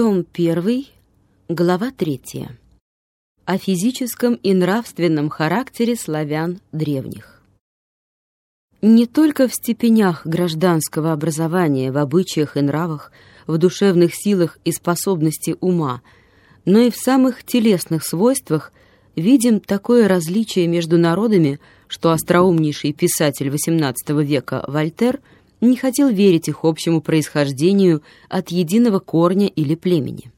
Том 1, глава 3. О физическом и нравственном характере славян древних. Не только в степенях гражданского образования, в обычаях и нравах, в душевных силах и способности ума, но и в самых телесных свойствах видим такое различие между народами, что остроумнейший писатель XVIII века Вольтер – не хотел верить их общему происхождению от единого корня или племени.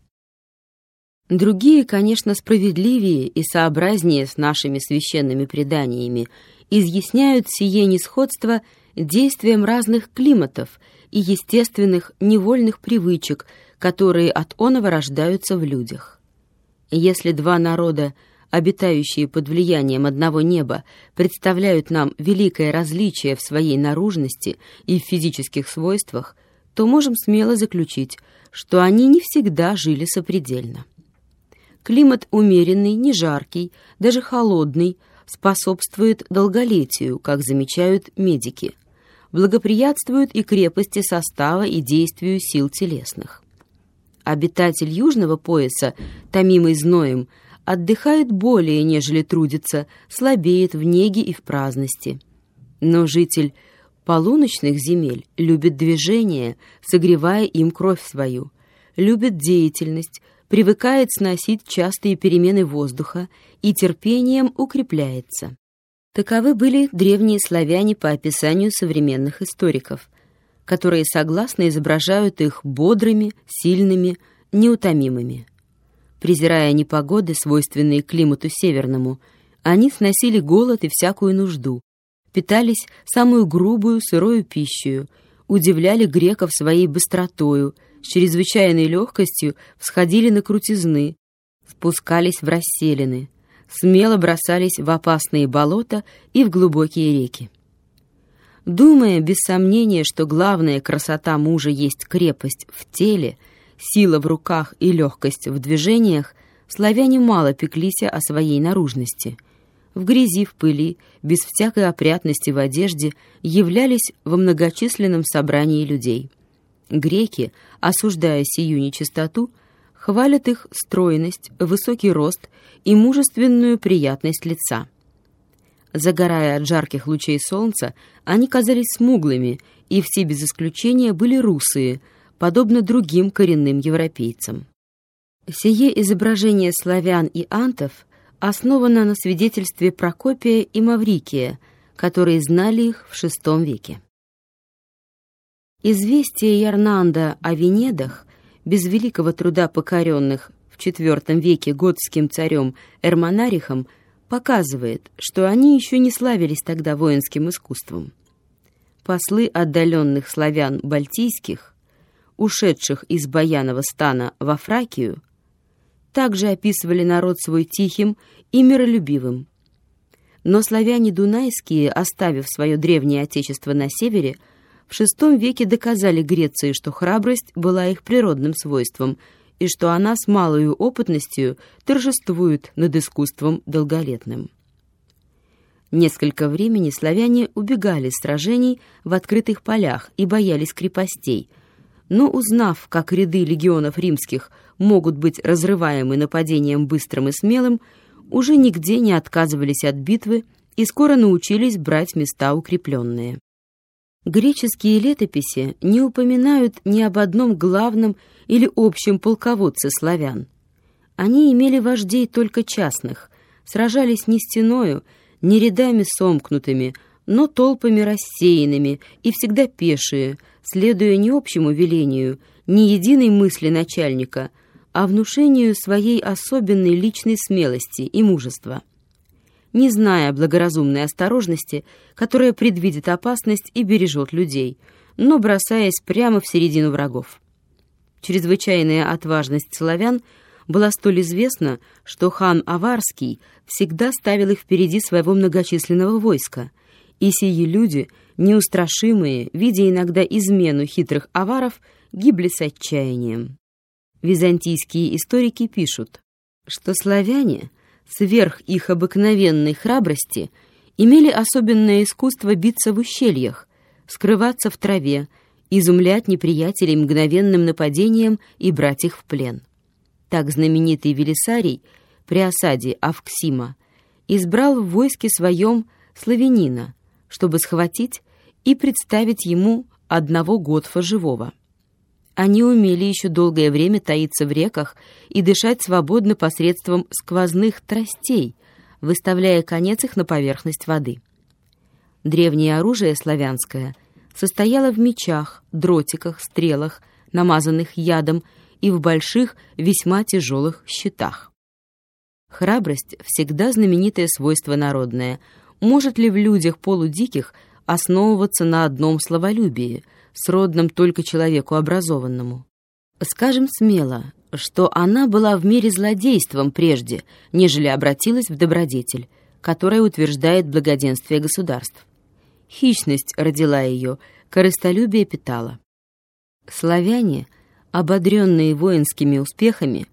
Другие, конечно, справедливее и сообразнее с нашими священными преданиями, изъясняют сие несходство действием разных климатов и естественных невольных привычек, которые от оного рождаются в людях. Если два народа обитающие под влиянием одного неба, представляют нам великое различие в своей наружности и в физических свойствах, то можем смело заключить, что они не всегда жили сопредельно. Климат умеренный, не жаркий, даже холодный, способствует долголетию, как замечают медики, благоприятствует и крепости состава и действию сил телесных. Обитатель южного пояса, томимый зноем, отдыхает более, нежели трудится, слабеет в неге и в праздности. Но житель полуночных земель любит движение, согревая им кровь свою, любит деятельность, привыкает сносить частые перемены воздуха и терпением укрепляется. Таковы были древние славяне по описанию современных историков, которые согласно изображают их бодрыми, сильными, неутомимыми. Презирая непогоды, свойственные климату северному, они сносили голод и всякую нужду, питались самую грубую сырую пищей, удивляли греков своей быстротою, с чрезвычайной легкостью всходили на крутизны, спускались в расселины, смело бросались в опасные болота и в глубокие реки. Думая, без сомнения, что главная красота мужа есть крепость в теле — сила в руках и легкость в движениях, славяне мало пеклись о своей наружности. В грязи, в пыли, без всякой опрятности в одежде являлись во многочисленном собрании людей. Греки, осуждая сию нечистоту, хвалят их стройность, высокий рост и мужественную приятность лица. Загорая от жарких лучей солнца, они казались смуглыми, и все без исключения были русые – подобно другим коренным европейцам. Сие изображение славян и антов основано на свидетельстве Прокопия и Маврикия, которые знали их в VI веке. Известие Ярнанда о Венедах, без великого труда покоренных в IV веке готским царем Эрмонарихом, показывает, что они еще не славились тогда воинским искусством. Послы отдаленных славян бальтийских ушедших из Баянова стана во Фракию, также описывали народ свой тихим и миролюбивым. Но славяне дунайские, оставив свое древнее отечество на севере, в VI веке доказали Греции, что храбрость была их природным свойством и что она с малою опытностью торжествует над искусством долголетным. Несколько времени славяне убегали с сражений в открытых полях и боялись крепостей – но узнав, как ряды легионов римских могут быть разрываемы нападением быстрым и смелым, уже нигде не отказывались от битвы и скоро научились брать места укрепленные. Греческие летописи не упоминают ни об одном главном или общем полководце славян. Они имели вождей только частных, сражались не стеною, не рядами сомкнутыми, но толпами рассеянными и всегда пешие, следуя не общему велению, не единой мысли начальника, а внушению своей особенной личной смелости и мужества. Не зная благоразумной осторожности, которая предвидит опасность и бережет людей, но бросаясь прямо в середину врагов. Чрезвычайная отважность славян была столь известна, что хан Аварский всегда ставил их впереди своего многочисленного войска – и сии люди, неустрашимые, видя иногда измену хитрых аваров, гибли с отчаянием. Византийские историки пишут, что славяне, сверх их обыкновенной храбрости, имели особенное искусство биться в ущельях, скрываться в траве изумлять неприятелей мгновенным нападением и брать их в плен. Так знаменитый Велисарий при осаде Авксима избрал в войске своем славянина, чтобы схватить и представить ему одного Готфа живого. Они умели еще долгое время таиться в реках и дышать свободно посредством сквозных тростей, выставляя конец их на поверхность воды. Древнее оружие славянское состояло в мечах, дротиках, стрелах, намазанных ядом и в больших, весьма тяжелых щитах. Храбрость — всегда знаменитое свойство народное. Может ли в людях полудиких основываться на одном словолюбии, сродном только человеку образованному? Скажем смело, что она была в мире злодейством прежде, нежели обратилась в добродетель, которая утверждает благоденствие государств. Хищность родила ее, корыстолюбие питала. Славяне, ободренные воинскими успехами,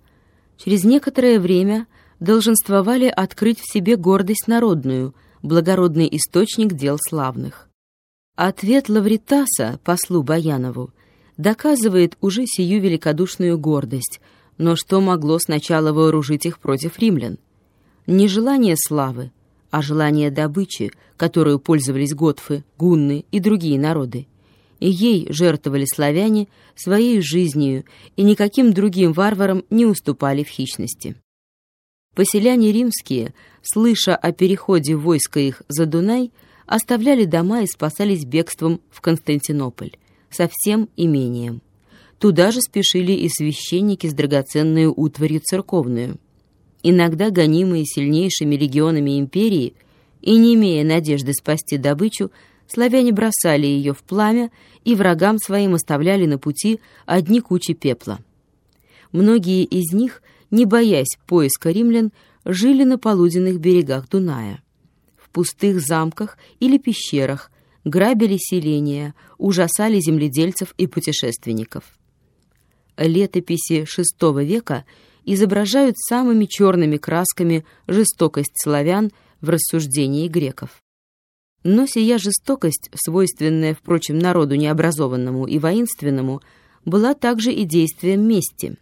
через некоторое время долженствовали открыть в себе гордость народную, благородный источник дел славных. Ответ Лавритаса, послу Баянову, доказывает уже сию великодушную гордость, но что могло сначала вооружить их против римлян? Не желание славы, а желание добычи, которую пользовались готфы, гунны и другие народы. И ей жертвовали славяне своей жизнью и никаким другим варварам не уступали в хищности. Поселяне римские, слыша о переходе войска их за Дунай, оставляли дома и спасались бегством в Константинополь со всем имением. Туда же спешили и священники с драгоценной утварью церковную. Иногда гонимые сильнейшими легионами империи и не имея надежды спасти добычу, славяне бросали ее в пламя и врагам своим оставляли на пути одни кучи пепла. Многие из них, не боясь поиска римлян, жили на полуденных берегах Дуная. В пустых замках или пещерах – грабили селения, ужасали земледельцев и путешественников. Летописи VI века изображают самыми черными красками жестокость славян в рассуждении греков. Но сия жестокость, свойственная, впрочем, народу необразованному и воинственному, была также и действием мести.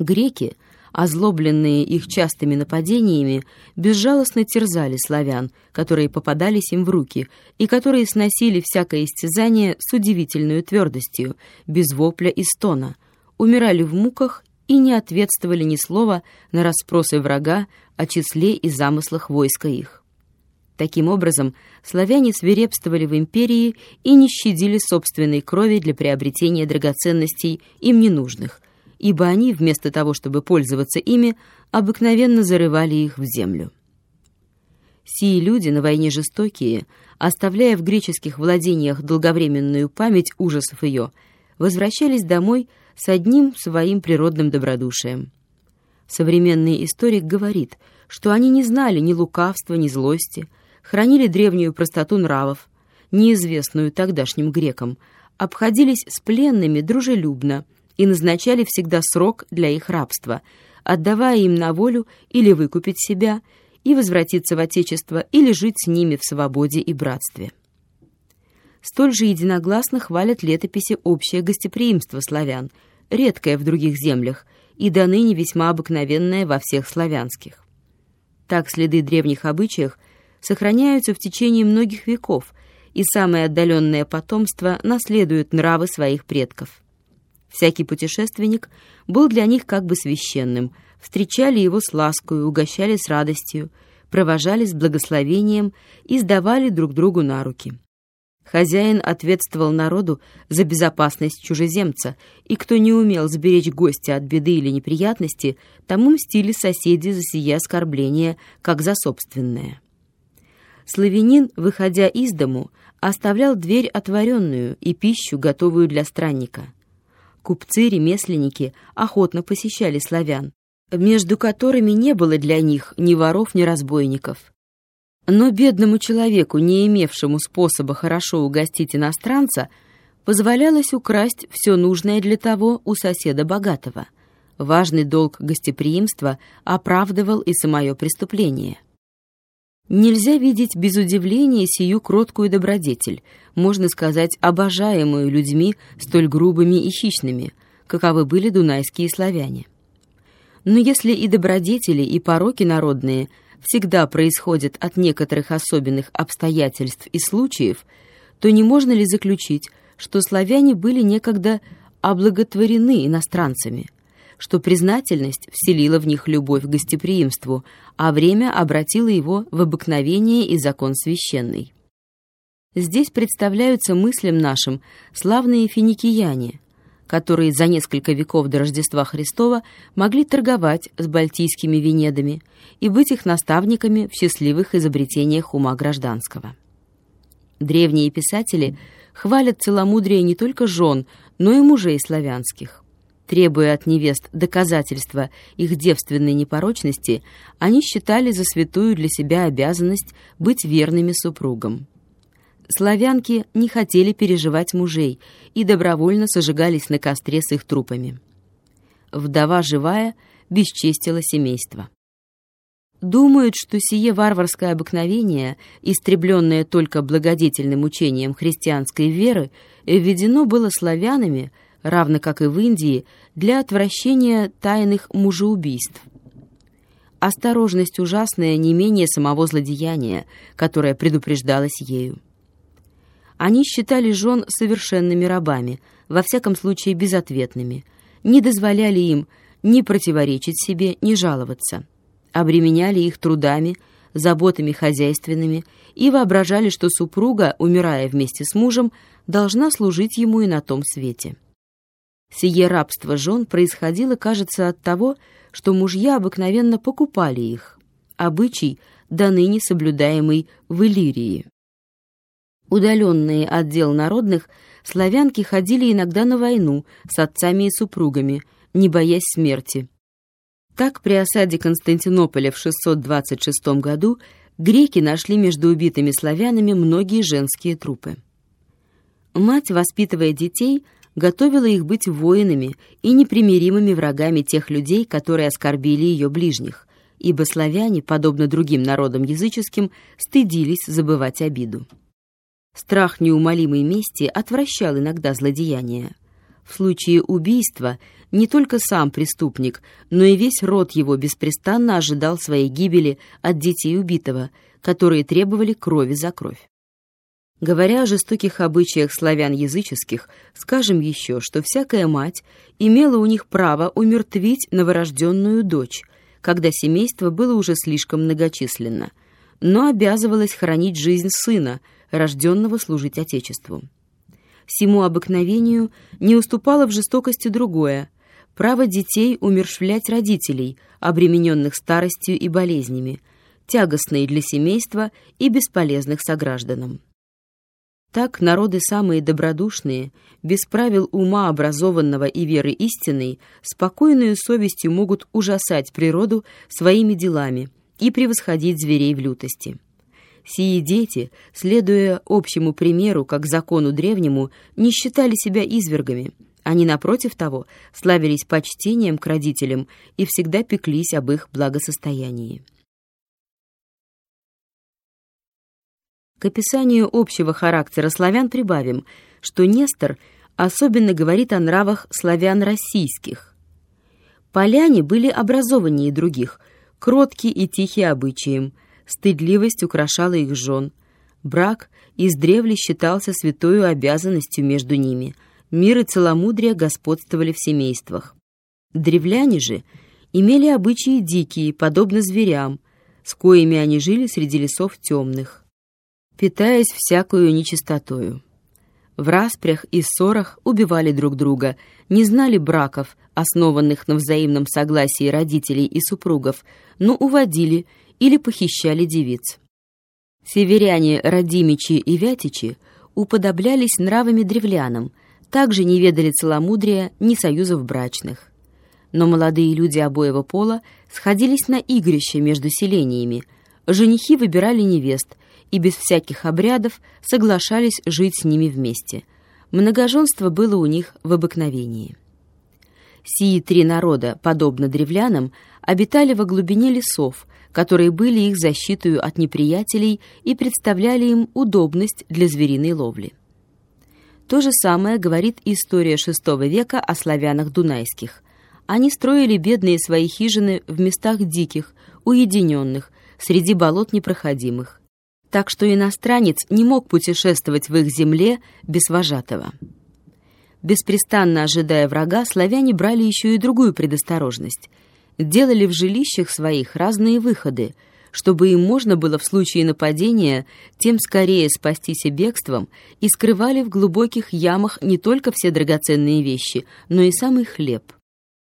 Греки — озлобленные их частыми нападениями, безжалостно терзали славян, которые попадались им в руки, и которые сносили всякое истязание с удивительной твердостью, без вопля и стона, умирали в муках и не ответствовали ни слова на расспросы врага о числе и замыслах войска их. Таким образом, славяне свирепствовали в империи и не щадили собственной крови для приобретения драгоценностей им ненужных – ибо они, вместо того, чтобы пользоваться ими, обыкновенно зарывали их в землю. Сии люди на войне жестокие, оставляя в греческих владениях долговременную память ужасов ее, возвращались домой с одним своим природным добродушием. Современный историк говорит, что они не знали ни лукавства, ни злости, хранили древнюю простоту нравов, неизвестную тогдашним грекам, обходились с пленными дружелюбно, и назначали всегда срок для их рабства, отдавая им на волю или выкупить себя и возвратиться в Отечество или жить с ними в свободе и братстве. Столь же единогласно хвалят летописи общее гостеприимство славян, редкое в других землях и до ныне весьма обыкновенное во всех славянских. Так следы древних обычаев сохраняются в течение многих веков, и самое отдаленное потомство наследует нравы своих предков. Всякий путешественник был для них как бы священным, встречали его с ласкою, угощали с радостью, провожали с благословением и сдавали друг другу на руки. Хозяин ответствовал народу за безопасность чужеземца, и кто не умел сберечь гостя от беды или неприятности, тому мстили соседи за сие оскорбление, как за собственное. Славянин, выходя из дому, оставлял дверь отворенную и пищу, готовую для странника — Купцы, ремесленники охотно посещали славян, между которыми не было для них ни воров, ни разбойников. Но бедному человеку, не имевшему способа хорошо угостить иностранца, позволялось украсть все нужное для того у соседа богатого. Важный долг гостеприимства оправдывал и самое преступление. Нельзя видеть без удивления сию кроткую добродетель, можно сказать, обожаемую людьми столь грубыми и хищными, каковы были дунайские славяне. Но если и добродетели, и пороки народные всегда происходят от некоторых особенных обстоятельств и случаев, то не можно ли заключить, что славяне были некогда облаготворены иностранцами – что признательность вселила в них любовь к гостеприимству, а время обратило его в обыкновение и закон священный. Здесь представляются мыслям нашим славные финикияне, которые за несколько веков до Рождества Христова могли торговать с бальтийскими венедами и быть их наставниками в счастливых изобретениях ума гражданского. Древние писатели хвалят целомудрие не только жен, но и мужей славянских. Требуя от невест доказательства их девственной непорочности, они считали за святую для себя обязанность быть верными супругам. Славянки не хотели переживать мужей и добровольно сожигались на костре с их трупами. Вдова живая бесчестила семейство. Думают, что сие варварское обыкновение, истребленное только благодетельным учением христианской веры, введено было славянами – равно как и в Индии, для отвращения тайных мужеубийств. Осторожность ужасная не менее самого злодеяния, которое предупреждалось ею. Они считали жен совершенными рабами, во всяком случае безответными, не дозволяли им ни противоречить себе, ни жаловаться, обременяли их трудами, заботами хозяйственными и воображали, что супруга, умирая вместе с мужем, должна служить ему и на том свете. Сие рабство жен происходило, кажется, от того, что мужья обыкновенно покупали их, обычай, до ныне соблюдаемый в Иллирии. Удаленные от дел народных, славянки ходили иногда на войну с отцами и супругами, не боясь смерти. Так при осаде Константинополя в 626 году греки нашли между убитыми славянами многие женские трупы. Мать, воспитывая детей, готовила их быть воинами и непримиримыми врагами тех людей, которые оскорбили ее ближних, ибо славяне, подобно другим народам языческим, стыдились забывать обиду. Страх неумолимой мести отвращал иногда злодеяния. В случае убийства не только сам преступник, но и весь род его беспрестанно ожидал своей гибели от детей убитого, которые требовали крови за кровь. Говоря о жестоких обычаях славян языческих, скажем еще, что всякая мать имела у них право умертвить новорожденную дочь, когда семейство было уже слишком многочисленно, но обязывалась хранить жизнь сына, рожденного служить Отечеству. Всему обыкновению не уступало в жестокости другое – право детей умершвлять родителей, обремененных старостью и болезнями, тягостные для семейства и бесполезных согражданам. Так народы самые добродушные, без правил ума образованного и веры истинной, спокойную совестью могут ужасать природу своими делами и превосходить зверей в лютости. Сии дети, следуя общему примеру, как закону древнему, не считали себя извергами. Они, напротив того, славились почтением к родителям и всегда пеклись об их благосостоянии. К описанию общего характера славян прибавим, что Нестор особенно говорит о нравах славян российских. Поляне были образованнее других, кроткие и тихие обычаем, стыдливость украшала их жен. Брак издревле считался святою обязанностью между ними, мир и целомудрие господствовали в семействах. Древляне же имели обычаи дикие, подобно зверям, с коими они жили среди лесов темных питаясь всякую нечистотою. В распрях и ссорах убивали друг друга, не знали браков, основанных на взаимном согласии родителей и супругов, но уводили или похищали девиц. Северяне Радимичи и Вятичи уподоблялись нравами древлянам, также не ведали целомудрия ни союзов брачных. Но молодые люди обоего пола сходились на игрища между селениями, женихи выбирали невест, и без всяких обрядов соглашались жить с ними вместе. Многоженство было у них в обыкновении. Сии три народа, подобно древлянам, обитали во глубине лесов, которые были их защитой от неприятелей и представляли им удобность для звериной ловли. То же самое говорит история VI века о славянах дунайских. Они строили бедные свои хижины в местах диких, уединенных, среди болот непроходимых. Так что иностранец не мог путешествовать в их земле без вожатого. Беспрестанно ожидая врага, славяне брали еще и другую предосторожность. Делали в жилищах своих разные выходы – чтобы им можно было в случае нападения тем скорее спастись бегством, и скрывали в глубоких ямах не только все драгоценные вещи, но и самый хлеб.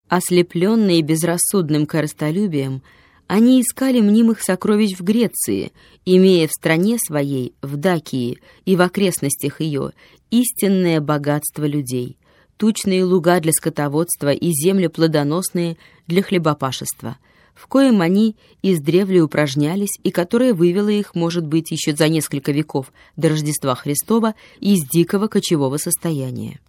Ослепленные безрассудным корыстолюбием, они искали мнимых сокровищ в Греции, имея в стране своей, в Дакии и в окрестностях ее, истинное богатство людей, тучные луга для скотоводства и земли плодоносные для хлебопашества — в коем они издревле упражнялись и которое вывело их, может быть, еще за несколько веков до Рождества Христова из дикого кочевого состояния.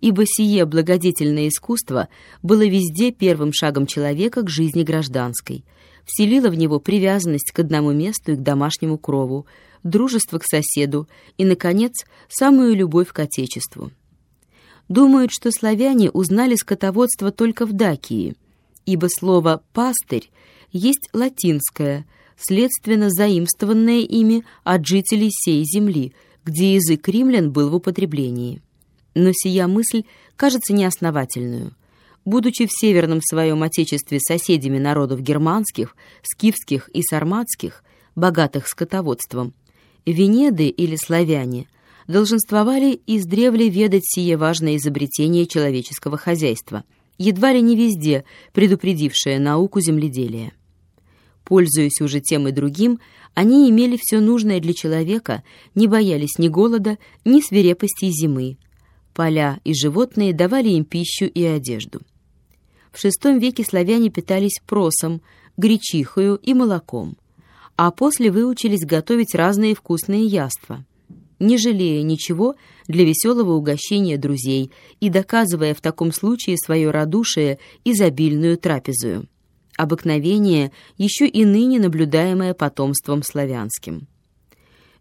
Ибо сие благодетельное искусство было везде первым шагом человека к жизни гражданской, вселило в него привязанность к одному месту и к домашнему крову, дружество к соседу и, наконец, самую любовь к Отечеству. Думают, что славяне узнали скотоводство только в Дакии – ибо слово «пастырь» есть латинское, следственно заимствованное ими от жителей сей земли, где язык римлян был в употреблении. Но сия мысль кажется неосновательную. Будучи в северном своем отечестве соседями народов германских, скифских и сарматских, богатых скотоводством, Венеды или славяне долженствовали издревле ведать сие важное изобретение человеческого хозяйства – едва ли не везде предупредившая науку земледелия. Пользуясь уже тем и другим, они имели все нужное для человека, не боялись ни голода, ни свирепости зимы. Поля и животные давали им пищу и одежду. В VI веке славяне питались просом, гречихою и молоком, а после выучились готовить разные вкусные яства – не жалея ничего для веселого угощения друзей и доказывая в таком случае свое радушие изобильную трапезую. Обыкновение, еще и ныне наблюдаемое потомством славянским.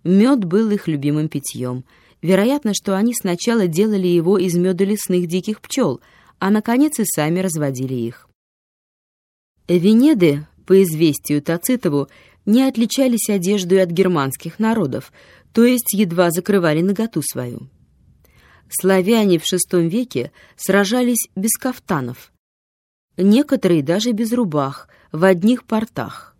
Мед был их любимым питьем. Вероятно, что они сначала делали его из меда лесных диких пчел, а, наконец, и сами разводили их. Венеды, по известию Тацитову, не отличались одеждой от германских народов, то есть едва закрывали наготу свою. Славяне в VI веке сражались без кафтанов, некоторые даже без рубах, в одних портах.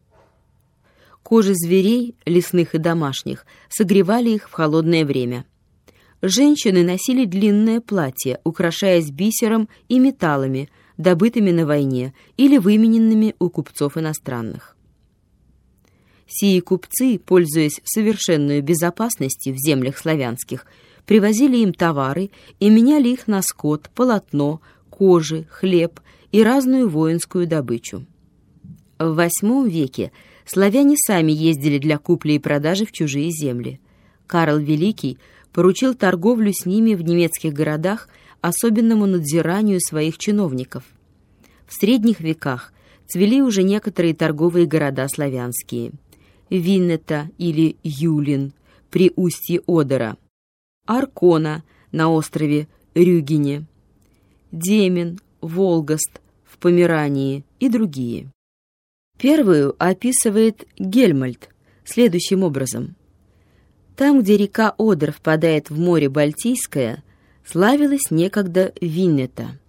Кожи зверей, лесных и домашних, согревали их в холодное время. Женщины носили длинное платье, украшаясь бисером и металлами, добытыми на войне или вымененными у купцов иностранных. Сии купцы, пользуясь совершенной безопасностью в землях славянских, привозили им товары и меняли их на скот, полотно, кожи, хлеб и разную воинскую добычу. В VIII веке славяне сами ездили для купли и продажи в чужие земли. Карл Великий поручил торговлю с ними в немецких городах особенному надзиранию своих чиновников. В средних веках цвели уже некоторые торговые города славянские – Виннета или Юлин при устье Одера, Аркона на острове Рюгине, Демин, Волгост в Померании и другие. Первую описывает Гельмальд следующим образом. Там, где река Одер впадает в море Балтийское, славилась некогда Виннета,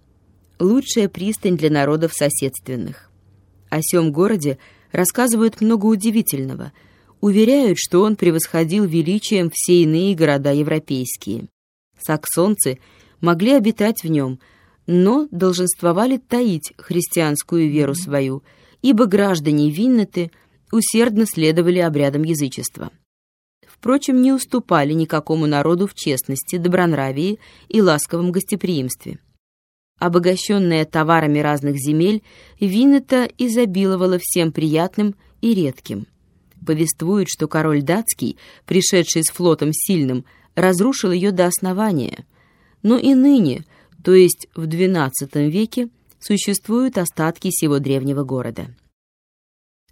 лучшая пристань для народов соседственных. О сём городе рассказывают много удивительного, уверяют, что он превосходил величием все иные города европейские. Саксонцы могли обитать в нем, но долженствовали таить христианскую веру свою, ибо граждане Виннеты усердно следовали обрядам язычества. Впрочем, не уступали никакому народу в честности, добронравии и ласковом гостеприимстве обогащенная товарами разных земель, Винета изобиловала всем приятным и редким. Повествуют, что король датский, пришедший с флотом сильным, разрушил ее до основания. Но и ныне, то есть в XII веке, существуют остатки сего древнего города.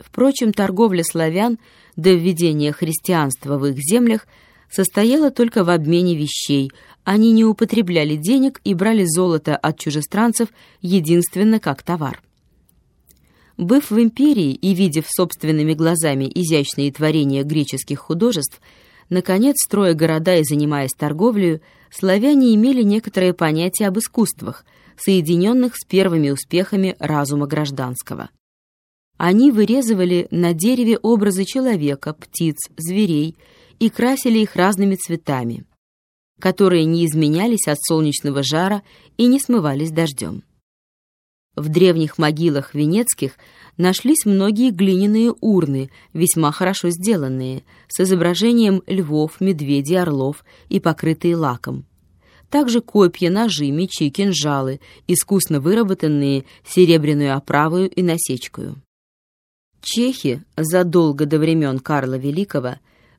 Впрочем, торговля славян до введения христианства в их землях состояла только в обмене вещей. Они не употребляли денег и брали золото от чужестранцев единственно как товар. Быв в империи и видев собственными глазами изящные творения греческих художеств, наконец, строя города и занимаясь торговлей, славяне имели некоторое понятие об искусствах, соединенных с первыми успехами разума гражданского. Они вырезывали на дереве образы человека, птиц, зверей и красили их разными цветами, которые не изменялись от солнечного жара и не смывались дождем. В древних могилах венецких нашлись многие глиняные урны, весьма хорошо сделанные, с изображением львов, медведей, орлов и покрытые лаком. Также копья, ножи, мечи, кинжалы, искусно выработанные серебряную оправою и насечкою. Чехи задолго до времен Карла Великого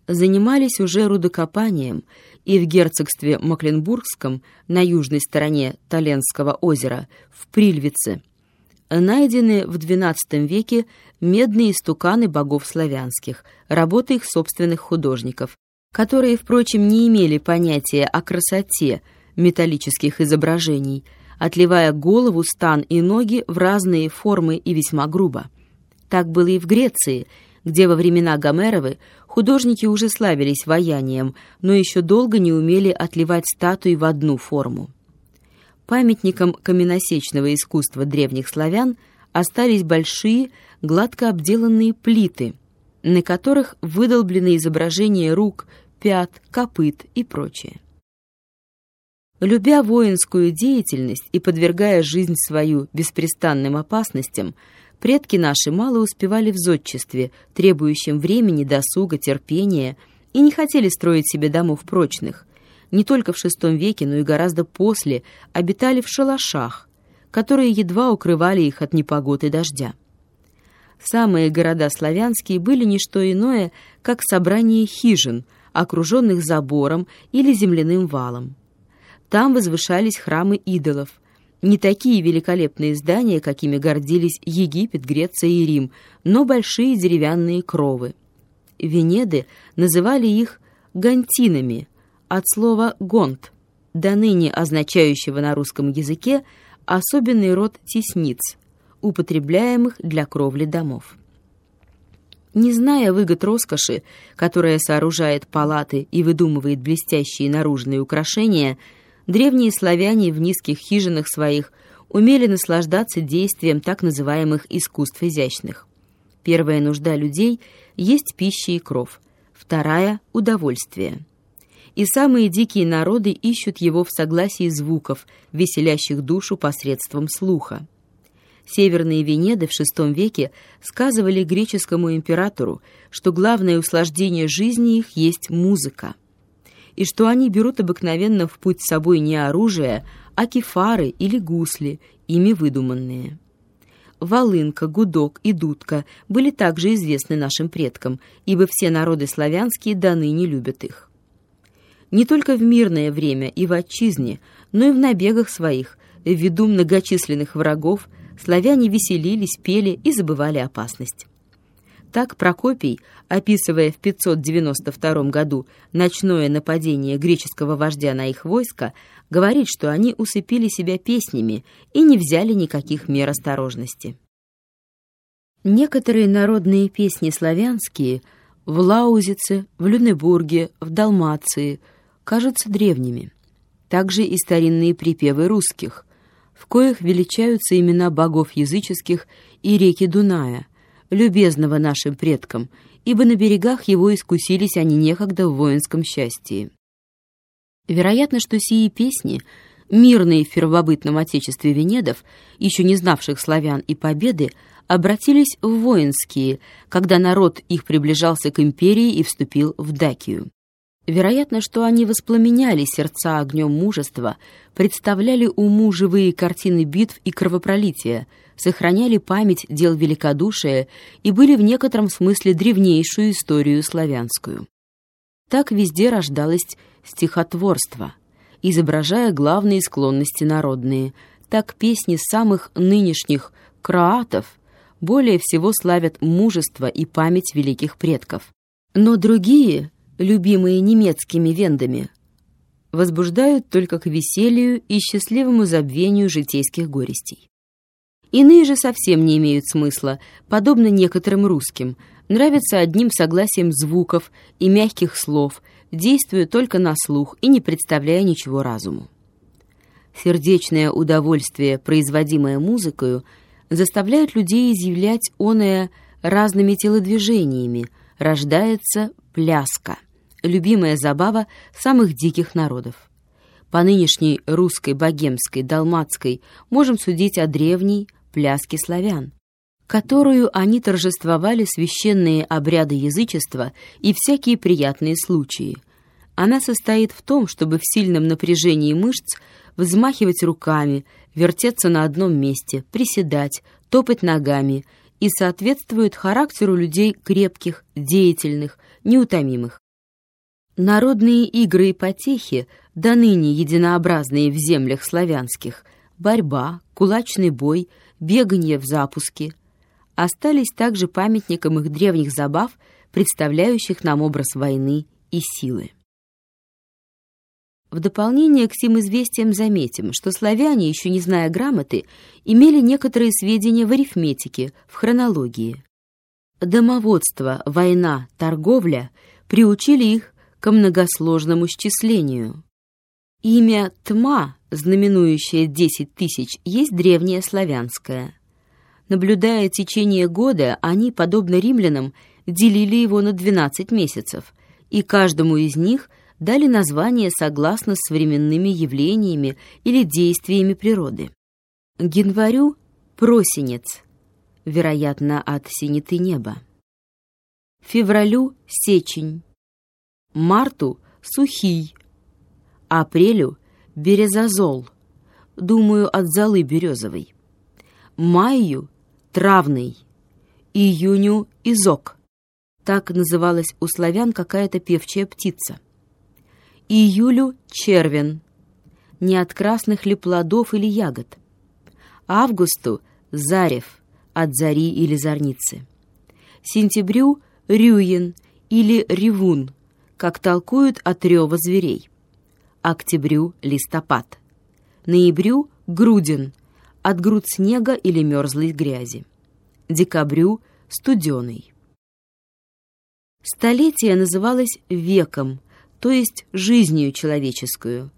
занимались уже рудокопанием, и в герцогстве Макленбургском на южной стороне Таленского озера, в Прильвице, найдены в XII веке медные стуканы богов славянских, работы их собственных художников, которые, впрочем, не имели понятия о красоте металлических изображений, отливая голову, стан и ноги в разные формы и весьма грубо. Так было и в Греции, где во времена Гомеровы художники уже славились ваянием, но еще долго не умели отливать статуи в одну форму. Памятником каменосечного искусства древних славян остались большие, гладко обделанные плиты, на которых выдолблены изображения рук, пят, копыт и прочее. Любя воинскую деятельность и подвергая жизнь свою беспрестанным опасностям, Предки наши мало успевали в зодчестве, требующем времени, досуга, терпения, и не хотели строить себе домов прочных. Не только в VI веке, но и гораздо после обитали в шалашах, которые едва укрывали их от непогод и дождя. Самые города славянские были не что иное, как собрание хижин, окруженных забором или земляным валом. Там возвышались храмы идолов, не такие великолепные здания, какими гордились Египет, Греция и Рим, но большие деревянные кровы. Венеды называли их гантинами, от слова «гонт», до ныне означающего на русском языке особенный род тесниц, употребляемых для кровли домов. Не зная выгод роскоши, которая сооружает палаты и выдумывает блестящие наружные украшения – древние славяне в низких хижинах своих умели наслаждаться действием так называемых искусств изящных. Первая нужда людей есть пища и кров, вторая — удовольствие. И самые дикие народы ищут его в согласии звуков, веселящих душу посредством слуха. Северные Венеды в VI веке сказывали греческому императору, что главное услаждение жизни их есть музыка и что они берут обыкновенно в путь с собой не оружие, а кефары или гусли, ими выдуманные. Волынка, гудок и дудка были также известны нашим предкам, ибо все народы славянские до ныне любят их. Не только в мирное время и в отчизне, но и в набегах своих, ввиду многочисленных врагов, славяне веселились, пели и забывали опасность. Так Прокопий, описывая в 592 году ночное нападение греческого вождя на их войско, говорит, что они усыпили себя песнями и не взяли никаких мер осторожности. Некоторые народные песни славянские в Лаузице, в Люнебурге, в Далмации кажутся древними. Также и старинные припевы русских, в коих величаются имена богов языческих и реки Дуная – любезного нашим предкам, ибо на берегах его искусились они некогда в воинском счастье. Вероятно, что сии песни, мирные в первобытном отечестве Венедов, еще не знавших славян и победы, обратились в воинские, когда народ их приближался к империи и вступил в Дакию. Вероятно, что они воспламеняли сердца огнем мужества, представляли уму живые картины битв и кровопролития, сохраняли память дел великодушия и были в некотором смысле древнейшую историю славянскую. Так везде рождалось стихотворство, изображая главные склонности народные, Так песни самых нынешних кроатов более всего славят мужество и память великих предков. Но другие, любимые немецкими вендами, возбуждают только к веселью и счастливому забвению житейских горестей. Иные же совсем не имеют смысла, подобно некоторым русским, нравятся одним согласием звуков и мягких слов, действуя только на слух и не представляя ничего разуму. Сердечное удовольствие, производимое музыкою, заставляет людей изъявлять оное разными телодвижениями, рождается пляска — любимая забава самых диких народов. По нынешней русской, богемской, далматской можем судить о древней пляске славян, которую они торжествовали священные обряды язычества и всякие приятные случаи. Она состоит в том, чтобы в сильном напряжении мышц взмахивать руками, вертеться на одном месте, приседать, топать ногами и соответствует характеру людей крепких, деятельных, неутомимых. Народные игры и потехи, до ныне единообразные в землях славянских, борьба, кулачный бой, бегание в запуске, остались также памятником их древних забав, представляющих нам образ войны и силы. В дополнение к сим известиям заметим, что славяне, еще не зная грамоты, имели некоторые сведения в арифметике, в хронологии. Домоводство, война, торговля приучили их к многосложному счислению. Имя «тьма», знаменующее десять тысяч, есть древнее славянское. Наблюдая течение года, они, подобно римлянам, делили его на двенадцать месяцев, и каждому из них дали название согласно с временными явлениями или действиями природы. Январю — просенец, вероятно, от синеты неба. Февралю — сечень, марту — сухий, апрелю — березозол, думаю, от золы березовой, маю — травный, июню — изок. Так называлась у славян какая-то певчая птица. Июлю — червен, не от красных ли плодов или ягод. Августу — зарев, от зари или зорницы. Сентябрю — рюин или ревун — как толкуют от рева зверей. Октябрю — листопад. Ноябрю — грудин, от груд снега или мерзлой грязи. Декабрю — студеный. Столетие называлось веком, то есть жизнью человеческую.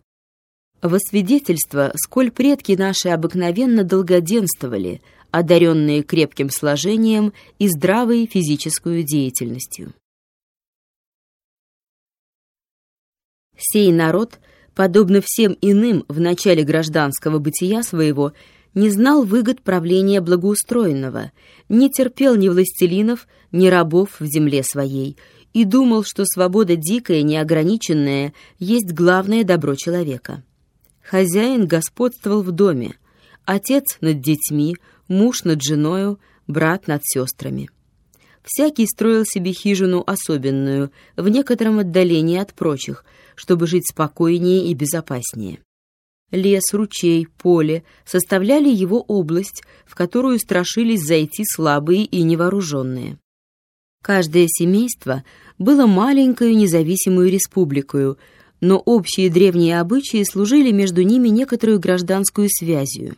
Во свидетельство, сколь предки наши обыкновенно долгоденствовали, одаренные крепким сложением и здравой физической деятельностью. Сей народ, подобно всем иным в начале гражданского бытия своего, не знал выгод правления благоустроенного, не терпел ни властелинов, ни рабов в земле своей и думал, что свобода дикая, неограниченная, есть главное добро человека. Хозяин господствовал в доме, отец над детьми, муж над женою, брат над сестрами. Всякий строил себе хижину особенную, в некотором отдалении от прочих, чтобы жить спокойнее и безопаснее. Лес, ручей, поле составляли его область, в которую страшились зайти слабые и невооруженные. Каждое семейство было маленькою независимую республикою, но общие древние обычаи служили между ними некоторую гражданскую связью.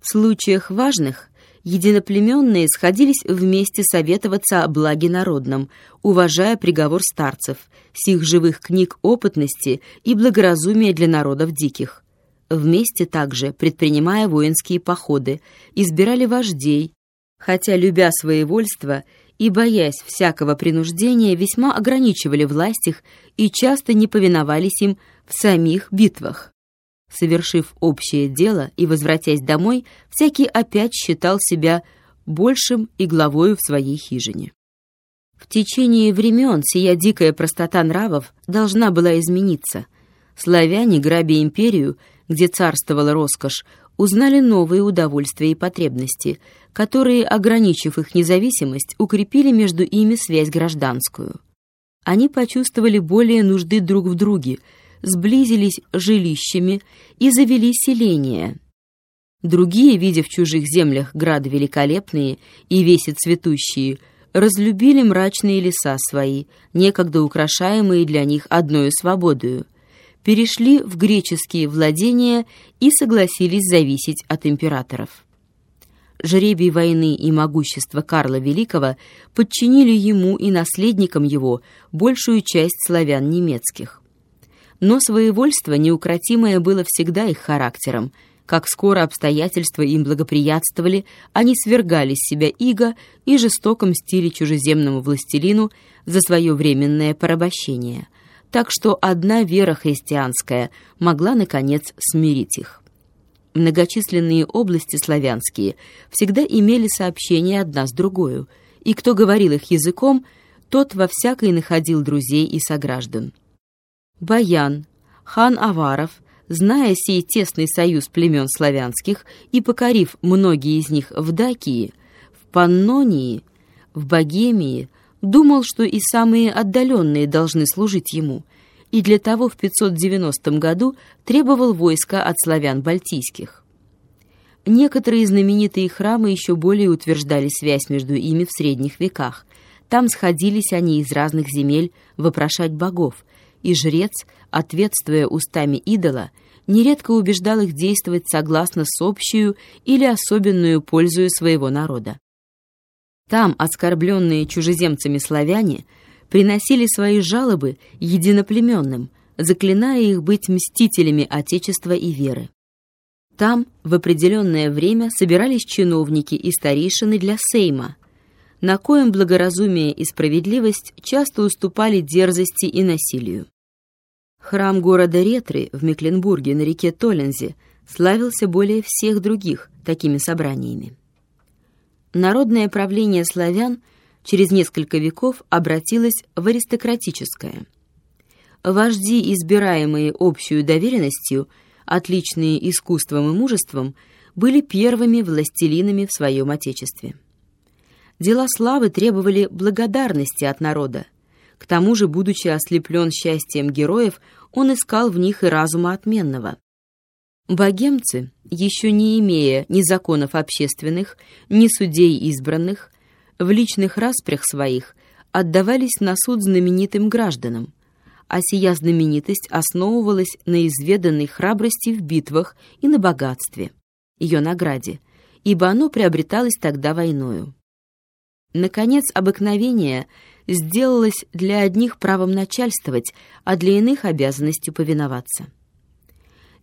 В случаях важных единоплеменные сходились вместе советоваться о благе народном, уважая приговор старцев, сих живых книг опытности и благоразумия для народов диких. Вместе также, предпринимая воинские походы, избирали вождей, хотя, любя своевольство и боясь всякого принуждения, весьма ограничивали власть их и часто не повиновались им в самих битвах. Совершив общее дело и возвратясь домой, всякий опять считал себя большим и главою в своей хижине. В течение времен сия дикая простота нравов должна была измениться. Славяне, грабя империю, где царствовала роскошь, узнали новые удовольствия и потребности, которые, ограничив их независимость, укрепили между ими связь гражданскую. Они почувствовали более нужды друг в друге – сблизились жилищами и завели селения. Другие, видя в чужих землях грады великолепные и веси цветущие, разлюбили мрачные леса свои, некогда украшаемые для них одною свободою, перешли в греческие владения и согласились зависеть от императоров. Жребий войны и могущество Карла Великого подчинили ему и наследникам его большую часть славян немецких. Но своевольство неукротимое было всегда их характером – как скоро обстоятельства им благоприятствовали, они свергали с себя иго и жестоко мстили чужеземному властелину за свое временное порабощение. Так что одна вера христианская могла, наконец, смирить их. Многочисленные области славянские всегда имели сообщение одна с другой, и кто говорил их языком, тот во всякой находил друзей и сограждан. Баян, хан Аваров – зная сей тесный союз племен славянских и покорив многие из них в Дакии, в Паннонии, в Богемии, думал, что и самые отдаленные должны служить ему, и для того в 590 году требовал войска от славян бальтийских. Некоторые знаменитые храмы еще более утверждали связь между ими в средних веках. Там сходились они из разных земель вопрошать богов, и жрец, ответствуя устами идола, нередко убеждал их действовать согласно с общую или особенную пользою своего народа. Там оскорбленные чужеземцами славяне приносили свои жалобы единоплеменным, заклиная их быть мстителями Отечества и веры. Там в определенное время собирались чиновники и старейшины для Сейма, на коем благоразумие и справедливость часто уступали дерзости и насилию. Храм города Ретры в Мекленбурге на реке Толензе славился более всех других такими собраниями. Народное правление славян через несколько веков обратилось в аристократическое. Вожди, избираемые общую доверенностью, отличные искусством и мужеством, были первыми властелинами в своем отечестве. Дела славы требовали благодарности от народа, к тому же, будучи ослеплен счастьем героев, он искал в них и разума отменного. Богемцы, еще не имея ни законов общественных, ни судей избранных, в личных распрях своих отдавались на суд знаменитым гражданам, а сия знаменитость основывалась на изведанной храбрости в битвах и на богатстве, ее награде, ибо оно приобреталось тогда войною. Наконец, обыкновение — сделалось для одних правом начальствовать, а для иных обязанностью повиноваться.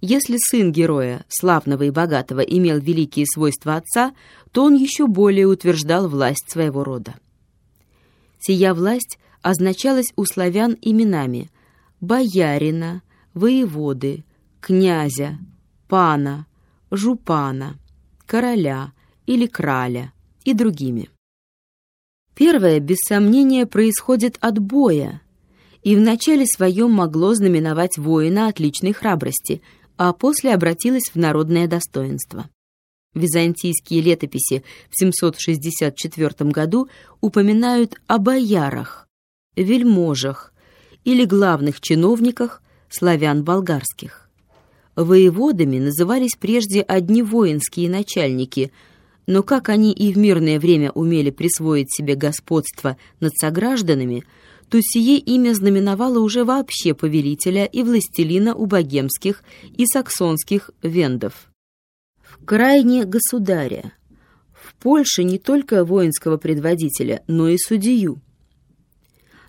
Если сын героя, славного и богатого, имел великие свойства отца, то он еще более утверждал власть своего рода. Сия власть означалась у славян именами боярина, воеводы, князя, пана, жупана, короля или краля и другими. Первое, без сомнения, происходит от боя, и в начале своем могло знаменовать воина отличной храбрости, а после обратилось в народное достоинство. Византийские летописи в 764 году упоминают о боярах, вельможах или главных чиновниках славян-болгарских. Воеводами назывались прежде одни воинские начальники – но как они и в мирное время умели присвоить себе господство над согражданами, то сие имя знаменовало уже вообще повелителя и властелина у богемских и саксонских вендов. В крайне государя. В Польше не только воинского предводителя, но и судью.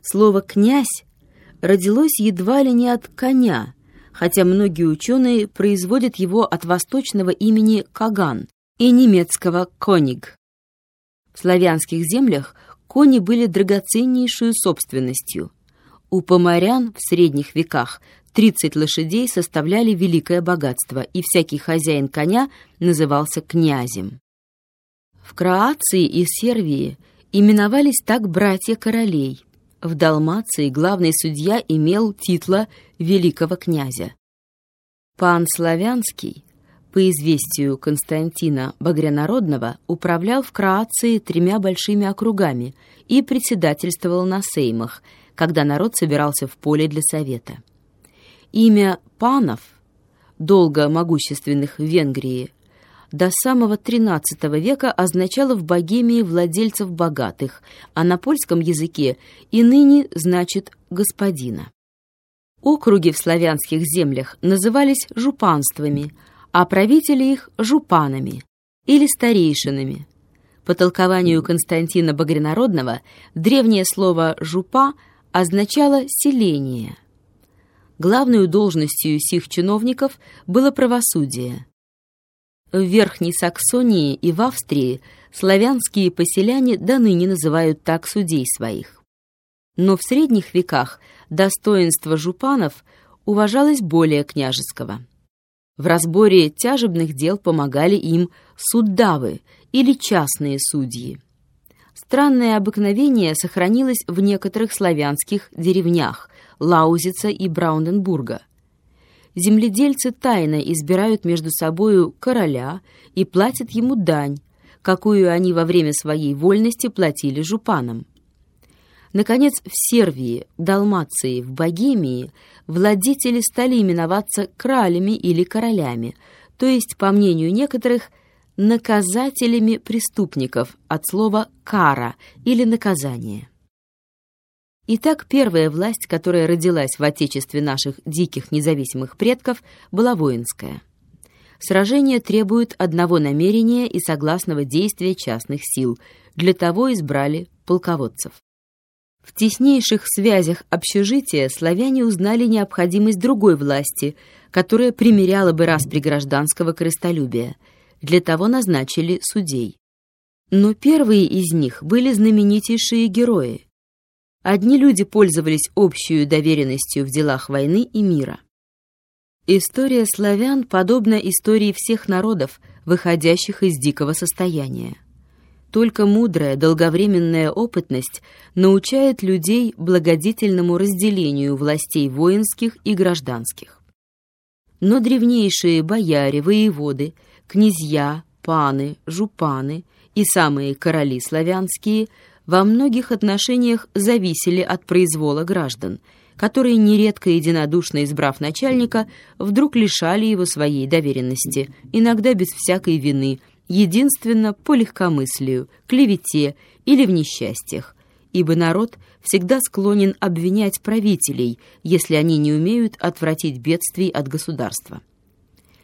Слово «князь» родилось едва ли не от коня, хотя многие ученые производят его от восточного имени Каган, и немецкого «коник». В славянских землях кони были драгоценнейшую собственностью. У поморян в средних веках 30 лошадей составляли великое богатство, и всякий хозяин коня назывался князем. В Кроации и Сервии именовались так братья королей. В Далмации главный судья имел титла великого князя. Пан Славянский по известию Константина Багрянародного, управлял в Кроации тремя большими округами и председательствовал на сеймах, когда народ собирался в поле для совета. Имя панов, долго могущественных в Венгрии, до самого XIII века означало в Богемии владельцев богатых, а на польском языке и ныне значит «господина». Округи в славянских землях назывались жупанствами, а правители их – жупанами или старейшинами. По толкованию Константина Багринародного древнее слово «жупа» означало «селение». Главной должностью сих чиновников было правосудие. В Верхней Саксонии и в Австрии славянские поселяне до ныне называют так судей своих. Но в средних веках достоинство жупанов уважалось более княжеского. В разборе тяжебных дел помогали им суддавы или частные судьи. Странное обыкновение сохранилось в некоторых славянских деревнях Лаузица и Брауненбурга. Земледельцы тайно избирают между собою короля и платят ему дань, какую они во время своей вольности платили жупанам. Наконец, в Сервии, Далмации, в Богемии владетели стали именоваться кралями или королями, то есть, по мнению некоторых, наказателями преступников от слова «кара» или «наказание». Итак, первая власть, которая родилась в отечестве наших диких независимых предков, была воинская. Сражение требует одного намерения и согласного действия частных сил. Для того избрали полководцев. В теснейших связях общежития славяне узнали необходимость другой власти, которая примеряла бы распри гражданского крестолюбия. Для того назначили судей. Но первые из них были знаменитейшие герои. Одни люди пользовались общей доверенностью в делах войны и мира. История славян подобна истории всех народов, выходящих из дикого состояния. Только мудрая, долговременная опытность научает людей благодетельному разделению властей воинских и гражданских. Но древнейшие бояре, воеводы, князья, паны, жупаны и самые короли славянские во многих отношениях зависели от произвола граждан, которые, нередко единодушно избрав начальника, вдруг лишали его своей доверенности, иногда без всякой вины – единственно по легкомыслию, клевете или в несчастьях, ибо народ всегда склонен обвинять правителей, если они не умеют отвратить бедствий от государства.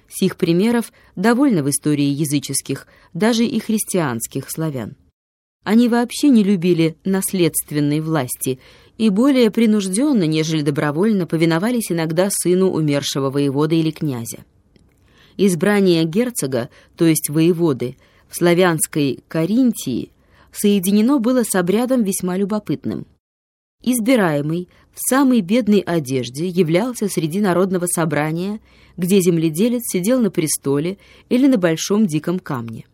Сих примеров довольно в истории языческих, даже и христианских славян. Они вообще не любили наследственной власти и более принужденно, нежели добровольно, повиновались иногда сыну умершего воевода или князя. Избрание герцога, то есть воеводы, в славянской Каринтии соединено было с обрядом весьма любопытным. Избираемый в самой бедной одежде являлся среди народного собрания, где земледелец сидел на престоле или на большом диком камне.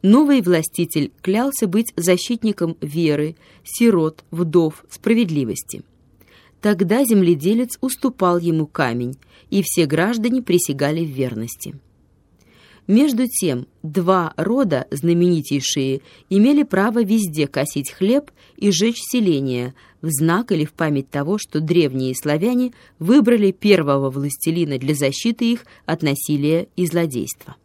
Новый властитель клялся быть защитником веры, сирот, вдов, справедливости – Тогда земледелец уступал ему камень, и все граждане присягали в верности. Между тем, два рода, знаменитейшие, имели право везде косить хлеб и жечь селения, в знак или в память того, что древние славяне выбрали первого властелина для защиты их от насилия и злодейства.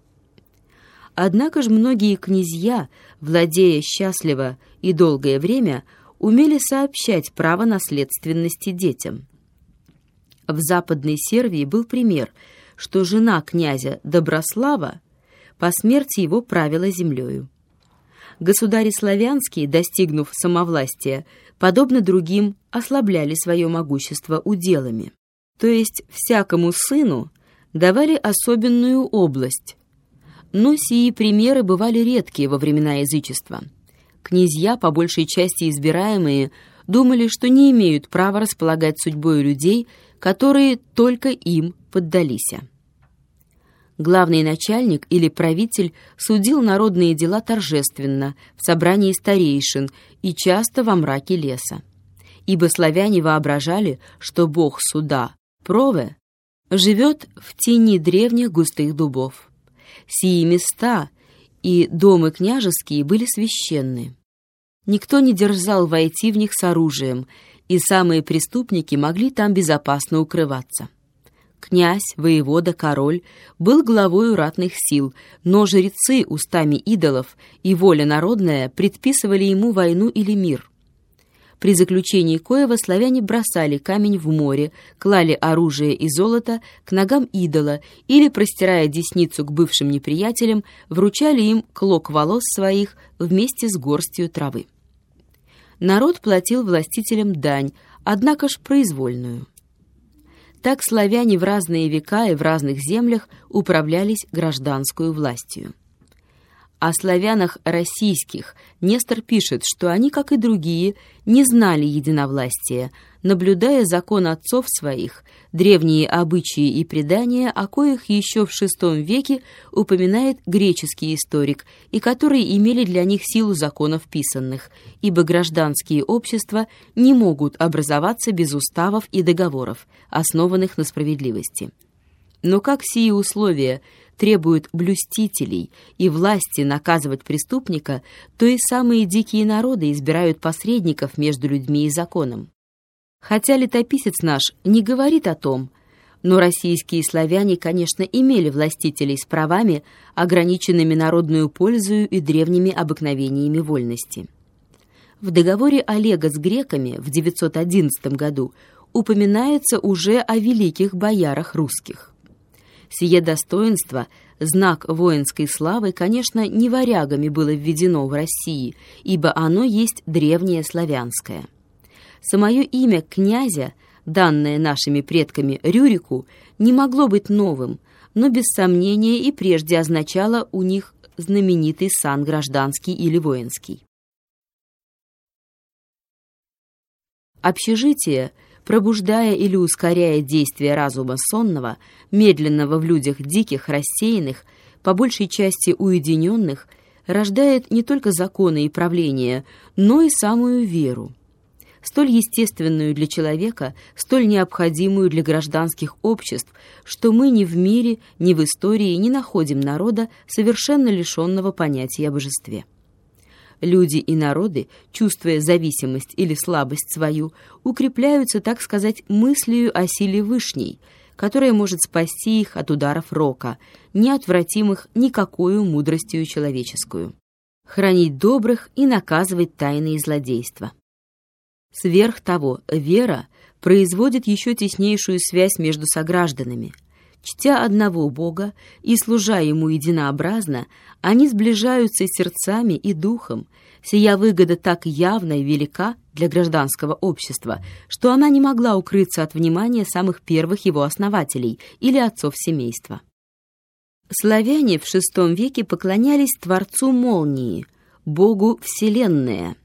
Однако же многие князья, владея счастливо и долгое время, умели сообщать право наследственности детям. В Западной Сервии был пример, что жена князя Доброслава по смерти его правила землею. Государи славянские, достигнув самовластия, подобно другим, ослабляли свое могущество уделами. То есть всякому сыну давали особенную область. Но сии примеры бывали редкие во времена язычества – Князья, по большей части избираемые, думали, что не имеют права располагать судьбой людей, которые только им поддались. Главный начальник или правитель судил народные дела торжественно, в собрании старейшин и часто во мраке леса. Ибо славяне воображали, что бог суда, Прове, живет в тени древних густых дубов. Сии места и домы княжеские были священны. Никто не дерзал войти в них с оружием, и самые преступники могли там безопасно укрываться. Князь, воевода, король был главой ратных сил, но жрецы устами идолов и воля народная предписывали ему войну или мир. При заключении Коева славяне бросали камень в море, клали оружие и золото к ногам идола или, простирая десницу к бывшим неприятелям, вручали им клок волос своих вместе с горстью травы. Народ платил властителям дань, однако ж произвольную. Так славяне в разные века и в разных землях управлялись гражданскую властью. О славянах российских Нестор пишет, что они, как и другие, не знали единовластия, наблюдая закон отцов своих, древние обычаи и предания, о коих еще в VI веке упоминает греческий историк, и которые имели для них силу законов писанных, ибо гражданские общества не могут образоваться без уставов и договоров, основанных на справедливости. Но как сии условия требуют блюстителей и власти наказывать преступника, то и самые дикие народы избирают посредников между людьми и законом. Хотя летописец наш не говорит о том, но российские славяне, конечно, имели властителей с правами, ограниченными народную пользою и древними обыкновениями вольности. В договоре Олега с греками в 911 году упоминается уже о великих боярах русских. Сие достоинство, знак воинской славы, конечно, не варягами было введено в России, ибо оно есть древнее славянское. Самое имя князя, данное нашими предками Рюрику, не могло быть новым, но без сомнения и прежде означало у них знаменитый сан гражданский или воинский. Общежитие – пробуждая или ускоряя действие разума сонного, медленного в людях диких, рассеянных, по большей части уединенных, рождает не только законы и правления, но и самую веру. Столь естественную для человека, столь необходимую для гражданских обществ, что мы ни в мире, ни в истории не находим народа, совершенно лишенного понятия о божестве. Люди и народы, чувствуя зависимость или слабость свою, укрепляются, так сказать, мыслью о силе Вышней, которая может спасти их от ударов рока, неотвратимых никакую мудростью человеческую, хранить добрых и наказывать тайные злодейства. Сверх того, вера производит еще теснейшую связь между согражданами – Чтя одного Бога и служа Ему единообразно, они сближаются сердцами и духом. Сия выгода так явна и велика для гражданского общества, что она не могла укрыться от внимания самых первых его основателей или отцов семейства. Славяне в VI веке поклонялись Творцу Молнии, Богу Вселенная.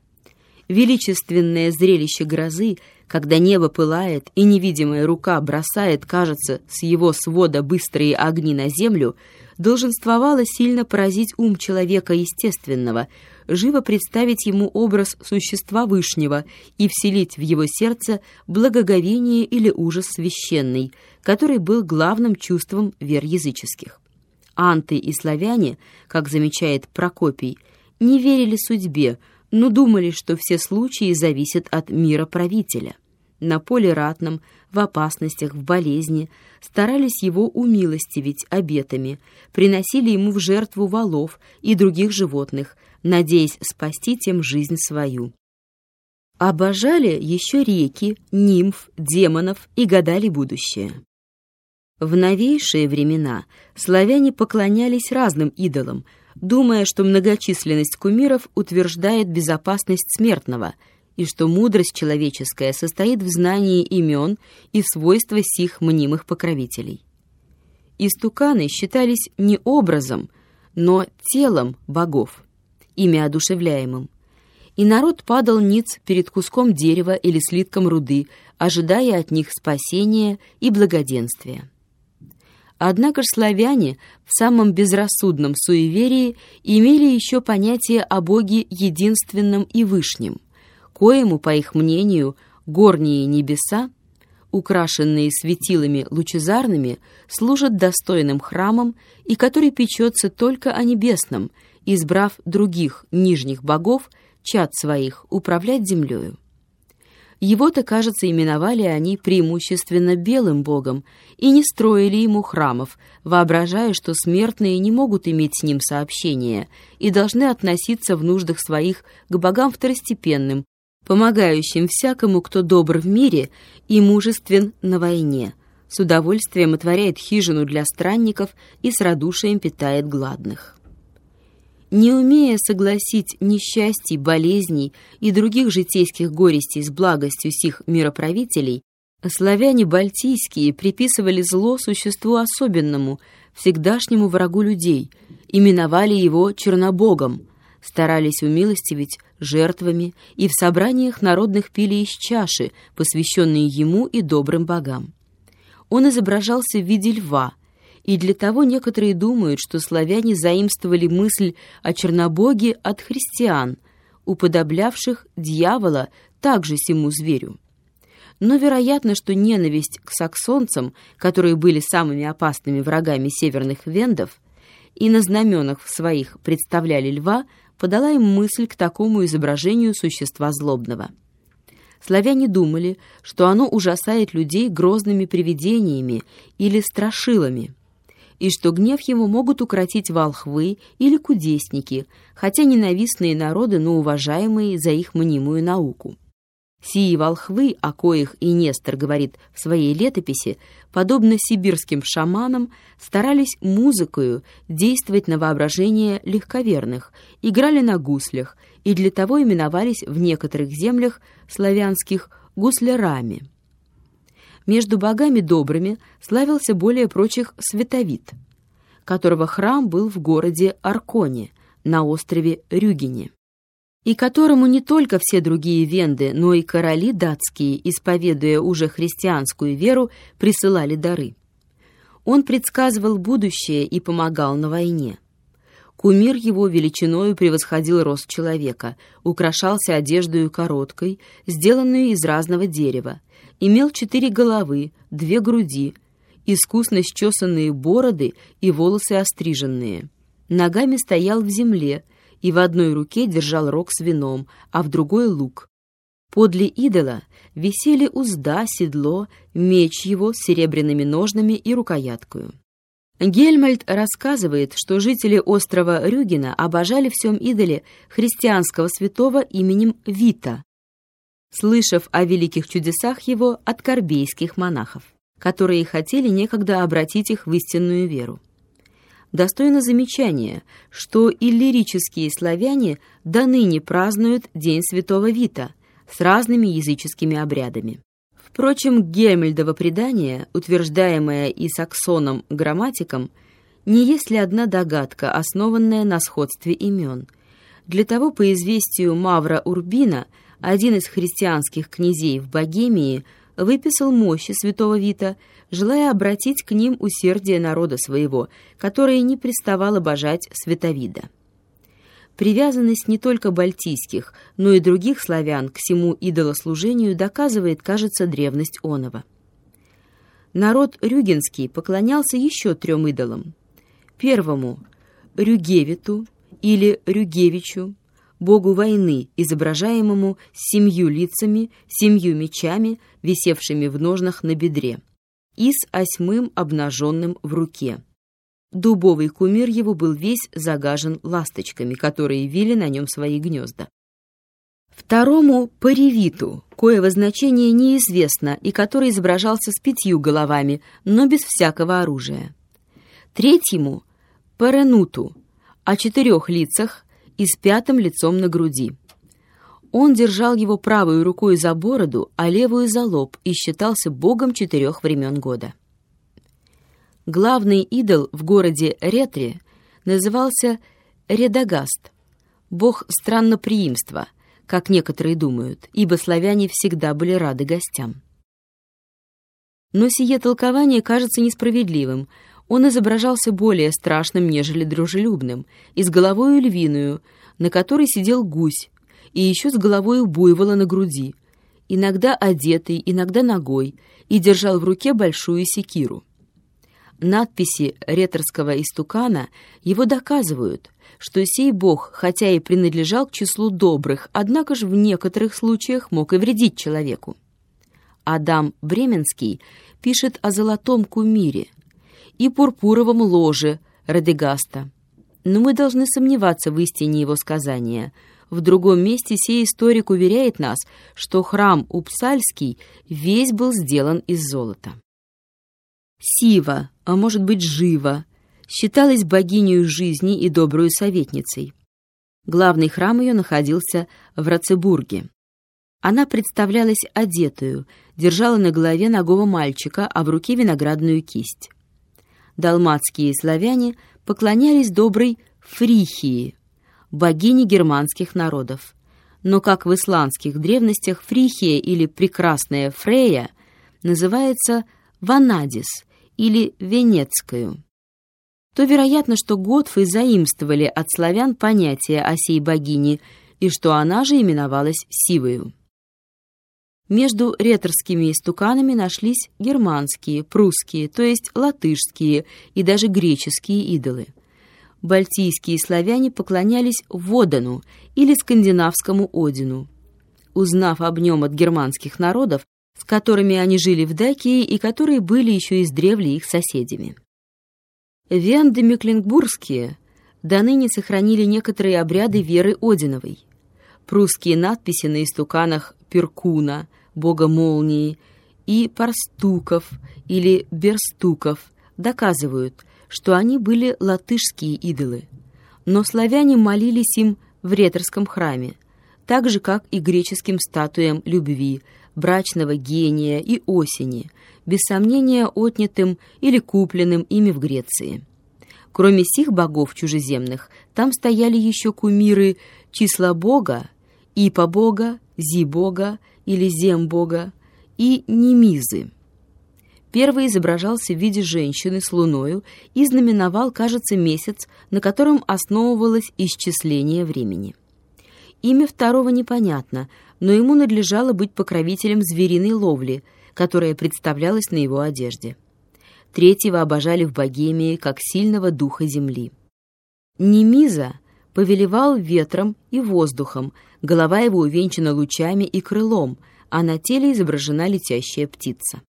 Величественное зрелище грозы — когда небо пылает и невидимая рука бросает, кажется, с его свода быстрые огни на землю, долженствовало сильно поразить ум человека естественного, живо представить ему образ существа Вышнего и вселить в его сердце благоговение или ужас священный, который был главным чувством вер языческих. Анты и славяне, как замечает Прокопий, не верили судьбе, но думали, что все случаи зависят от мира правителя на поле ратном, в опасностях, в болезни, старались его умилостивить обетами, приносили ему в жертву волов и других животных, надеясь спасти тем жизнь свою. Обожали еще реки, нимф, демонов и гадали будущее. В новейшие времена славяне поклонялись разным идолам, думая, что многочисленность кумиров утверждает безопасность смертного – и что мудрость человеческая состоит в знании имен и свойства сих мнимых покровителей. Истуканы считались не образом, но телом богов, ими одушевляемым, и народ падал ниц перед куском дерева или слитком руды, ожидая от них спасения и благоденствия. Однако ж славяне в самом безрассудном суеверии имели еще понятие о Боге единственном и вышнем, коему, по их мнению, горние небеса, украшенные светилами лучезарными, служат достойным храмом и который печется только о небесном, избрав других нижних богов, чад своих, управлять землею. Его-то, кажется, именовали они преимущественно белым богом и не строили ему храмов, воображая, что смертные не могут иметь с ним сообщения и должны относиться в нуждах своих к богам второстепенным, помогающим всякому, кто добр в мире и мужествен на войне, с удовольствием отворяет хижину для странников и с радушием питает гладных. Не умея согласить несчастий, болезней и других житейских горестей с благостью сих мироправителей, славяне бальтийские приписывали зло существу особенному, всегдашнему врагу людей, именовали его Чернобогом, старались умилостивить жертвами и в собраниях народных пили из чаши, посвященные ему и добрым богам. Он изображался в виде льва, и для того некоторые думают, что славяне заимствовали мысль о Чернобоге от христиан, уподоблявших дьявола также сему зверю. Но вероятно, что ненависть к саксонцам, которые были самыми опасными врагами северных вендов, и на знаменах своих представляли льва, подала им мысль к такому изображению существа злобного. Славяне думали, что оно ужасает людей грозными привидениями или страшилами, и что гнев ему могут укротить волхвы или кудесники, хотя ненавистные народы, но уважаемые за их мнимую науку. Сии волхвы, о коих и Нестор говорит в своей летописи, подобно сибирским шаманам, старались музыкою действовать на воображение легковерных, играли на гуслях и для того именовались в некоторых землях славянских гуслярами. Между богами добрыми славился более прочих Световид, которого храм был в городе Арконе на острове Рюгине и которому не только все другие венды, но и короли датские, исповедуя уже христианскую веру, присылали дары. Он предсказывал будущее и помогал на войне. Кумир его величиною превосходил рост человека, украшался одеждою короткой, сделанную из разного дерева, имел четыре головы, две груди, искусно счесанные бороды и волосы остриженные. Ногами стоял в земле, и в одной руке держал рог с вином, а в другой — лук. Подле идола висели узда, седло, меч его с серебряными ножнами и рукояткою. Гельмальд рассказывает, что жители острова Рюгена обожали в всем идоле христианского святого именем Вита, слышав о великих чудесах его от корбейских монахов, которые хотели некогда обратить их в истинную веру. Достойно замечания, что иллирические славяне до ныне празднуют День Святого Вита с разными языческими обрядами. Впрочем, Гемельдово предание, утверждаемое и саксоном-грамматиком, не есть ли одна догадка, основанная на сходстве имен. Для того, по известию Мавра Урбина, один из христианских князей в Богемии – выписал мощи святого Вита, желая обратить к ним усердие народа своего, которое не приставало божать святовида. Привязанность не только бальтийских, но и других славян к всему идолослужению доказывает, кажется, древность онова. Народ рюгенский поклонялся еще трем идолам. Первому – Рюгевиту или Рюгевичу, богу войны, изображаемому семью лицами, семью мечами, висевшими в ножнах на бедре, и с осьмым обнаженным в руке. Дубовый кумир его был весь загажен ласточками, которые вили на нем свои гнезда. Второму — паревиту, коего значение неизвестно и который изображался с пятью головами, но без всякого оружия. Третьему — паренуту, о четырех лицах, и с пятым лицом на груди. Он держал его правой рукой за бороду, а левую за лоб и считался богом четырех времен года. Главный идол в городе Ретре назывался Редагаст, бог странноприимства, как некоторые думают, ибо славяне всегда были рады гостям. Но сие толкование кажется несправедливым, он изображался более страшным, нежели дружелюбным, и с головою львиную, на которой сидел гусь, и еще с головою буйвола на груди, иногда одетый, иногда ногой, и держал в руке большую секиру. Надписи реторского истукана его доказывают, что сей бог, хотя и принадлежал к числу добрых, однако же в некоторых случаях мог и вредить человеку. Адам Бременский пишет о золотом кумире и пурпуровом ложе Радегаста. Но мы должны сомневаться в истине его сказания. В другом месте сей историк уверяет нас, что храм Упсальский весь был сделан из золота. Сива, а может быть Жива, считалась богиней жизни и добрую советницей. Главный храм ее находился в Рацебурге. Она представлялась одетую, держала на голове ногого мальчика, а в руке виноградную кисть. Далматские славяне поклонялись доброй Фрихии, богине германских народов. Но, как в исландских древностях, Фрихия или прекрасная Фрея называется Ванадис или Венецкую то вероятно, что готфы заимствовали от славян понятие о сей богине и что она же именовалась Сивою. Между реторскими истуканами нашлись германские, прусские, то есть латышские и даже греческие идолы. Бальтийские славяне поклонялись Водану или скандинавскому Одину. Узнав об нем от германских народов, с которыми они жили в Дакии и которые были еще издревле их соседями. Венды Мекленбургские до ныне сохранили некоторые обряды веры Одиновой. Прусские надписи на истуканах Перкуна, бога молнии, и Парстуков или Берстуков доказывают, что они были латышские идолы. Но славяне молились им в Реторском храме, так же, как и греческим статуям любви, брачного гения и осени, без сомнения отнятым или купленным ими в Греции. Кроме сих богов чужеземных, там стояли еще кумиры числа бога, ипа бога, зи бога или зем бога и немизы. Первый изображался в виде женщины с луною и знаменовал, кажется, месяц, на котором основывалось исчисление времени. Имя второго непонятно, но ему надлежало быть покровителем звериной ловли, которая представлялась на его одежде. Третьего обожали в Богемии как сильного духа земли. Немиза повелевал ветром и воздухом, голова его увенчана лучами и крылом, а на теле изображена летящая птица.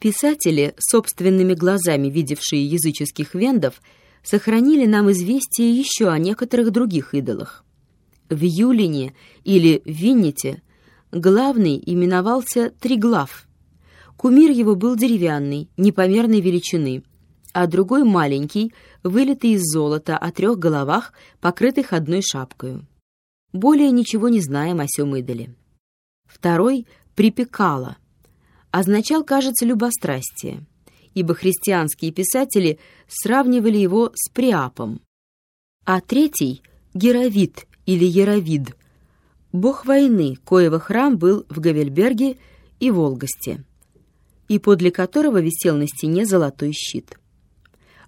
Писатели, собственными глазами видевшие языческих вендов, сохранили нам известие еще о некоторых других идолах. В Юлине или Винните главный именовался Триглав. Кумир его был деревянный, непомерной величины, а другой маленький, вылитый из золота о трех головах, покрытых одной шапкою. Более ничего не знаем о сём идоле. Второй — припекало. Означал, кажется, любострастие, ибо христианские писатели сравнивали его с Приапом. А третий — Геровид или Яровид, бог войны, коего храм был в Гавельберге и Волгосте, и подле которого висел на стене золотой щит.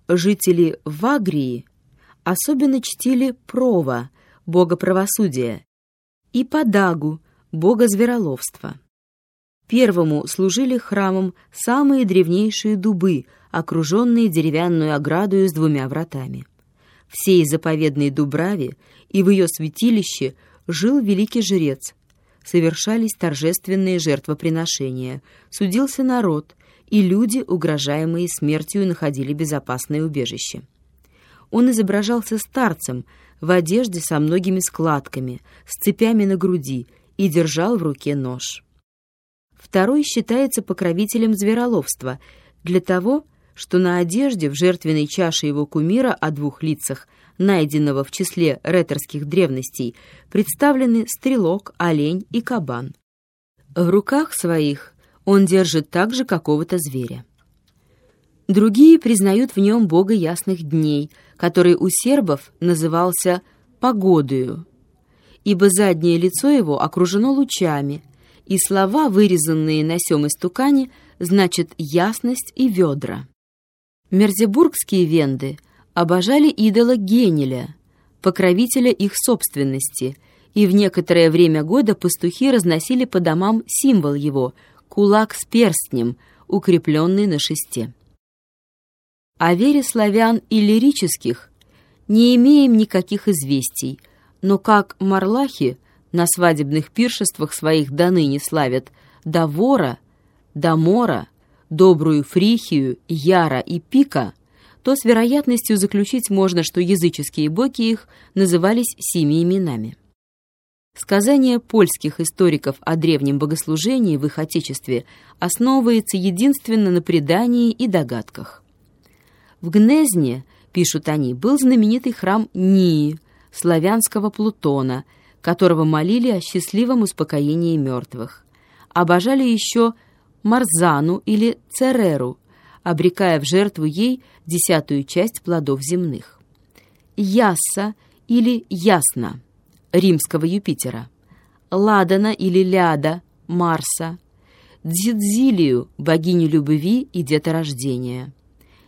Жители Вагрии особенно чтили Прова, бога правосудия, и Падагу, бога звероловства. Первому служили храмом самые древнейшие дубы, окруженные деревянную оградою с двумя вратами. В сей заповедной Дубраве и в ее святилище жил великий жрец. Совершались торжественные жертвоприношения, судился народ, и люди, угрожаемые смертью, находили безопасное убежище. Он изображался старцем в одежде со многими складками, с цепями на груди и держал в руке нож. Второй считается покровителем звероловства для того, что на одежде в жертвенной чаше его кумира о двух лицах, найденного в числе реторских древностей, представлены стрелок, олень и кабан. В руках своих он держит также какого-то зверя. Другие признают в нем бога ясных дней, который у сербов назывался «погодою», ибо заднее лицо его окружено лучами, и слова, вырезанные на сём истукане, значат «ясность» и «ведра». Мерзебургские венды обожали идола Генеля, покровителя их собственности, и в некоторое время года пастухи разносили по домам символ его — кулак с перстнем, укрепленный на шесте. О вере славян и лирических не имеем никаких известий, но как марлахи на свадебных пиршествах своих до ныне славят Давора, Дамора, добрую Фрихию, Яра и Пика, то с вероятностью заключить можно, что языческие боги их назывались семи именами. Сказание польских историков о древнем богослужении в их отечестве основывается единственно на предании и догадках. В Гнезне, пишут они, был знаменитый храм Нии, славянского Плутона, которого молили о счастливом успокоении мертвых. Обожали еще Марзану или Цереру, обрекая в жертву ей десятую часть плодов земных. Ясса или Ясна, римского Юпитера, Ладана или Ляда, Марса, Дзидзилию, богиню любви и деторождения,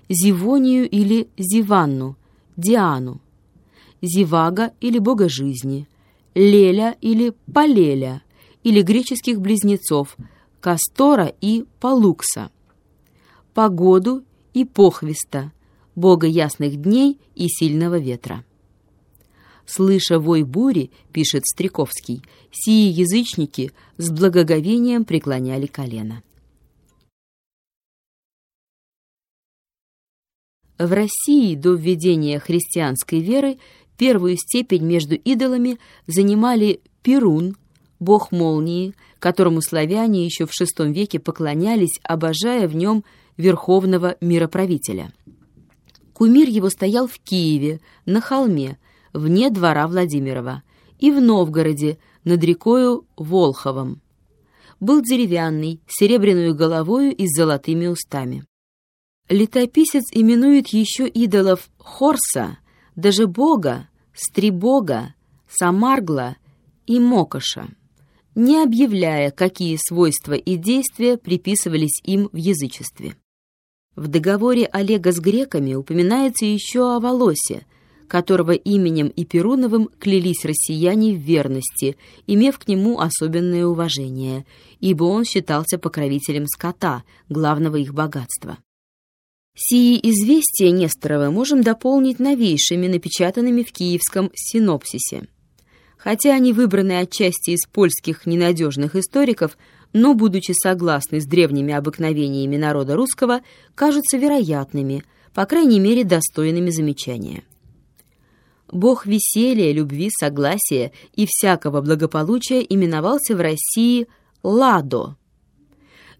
Зивонию или Зиванну, Диану, Зивага или бога жизни, Леля или Палеля, или греческих близнецов Кастора и Палукса, Погоду и Похвиста, бога ясных дней и сильного ветра. Слыша вой бури, пишет Стриковский, сии язычники с благоговением преклоняли колено. В России до введения христианской веры первую степень между идолами занимали Перун, бог молнии, которому славяне еще в VI веке поклонялись, обожая в нем верховного мироправителя. Кумир его стоял в Киеве, на холме, вне двора Владимирова, и в Новгороде, над рекою Волховом. Был деревянный, с серебряную головою и с золотыми устами. Летописец именует еще идолов Хорса, даже Бога, Стрибога, Самаргла и Мокоша, не объявляя, какие свойства и действия приписывались им в язычестве. В договоре Олега с греками упоминается еще о Волосе, которого именем и Перуновым клялись россияне в верности, имев к нему особенное уважение, ибо он считался покровителем скота, главного их богатства. Сии известия Несторова можем дополнить новейшими, напечатанными в киевском синопсисе. Хотя они выбраны отчасти из польских ненадежных историков, но, будучи согласны с древними обыкновениями народа русского, кажутся вероятными, по крайней мере, достойными замечания. Бог веселья, любви, согласия и всякого благополучия именовался в России Ладо.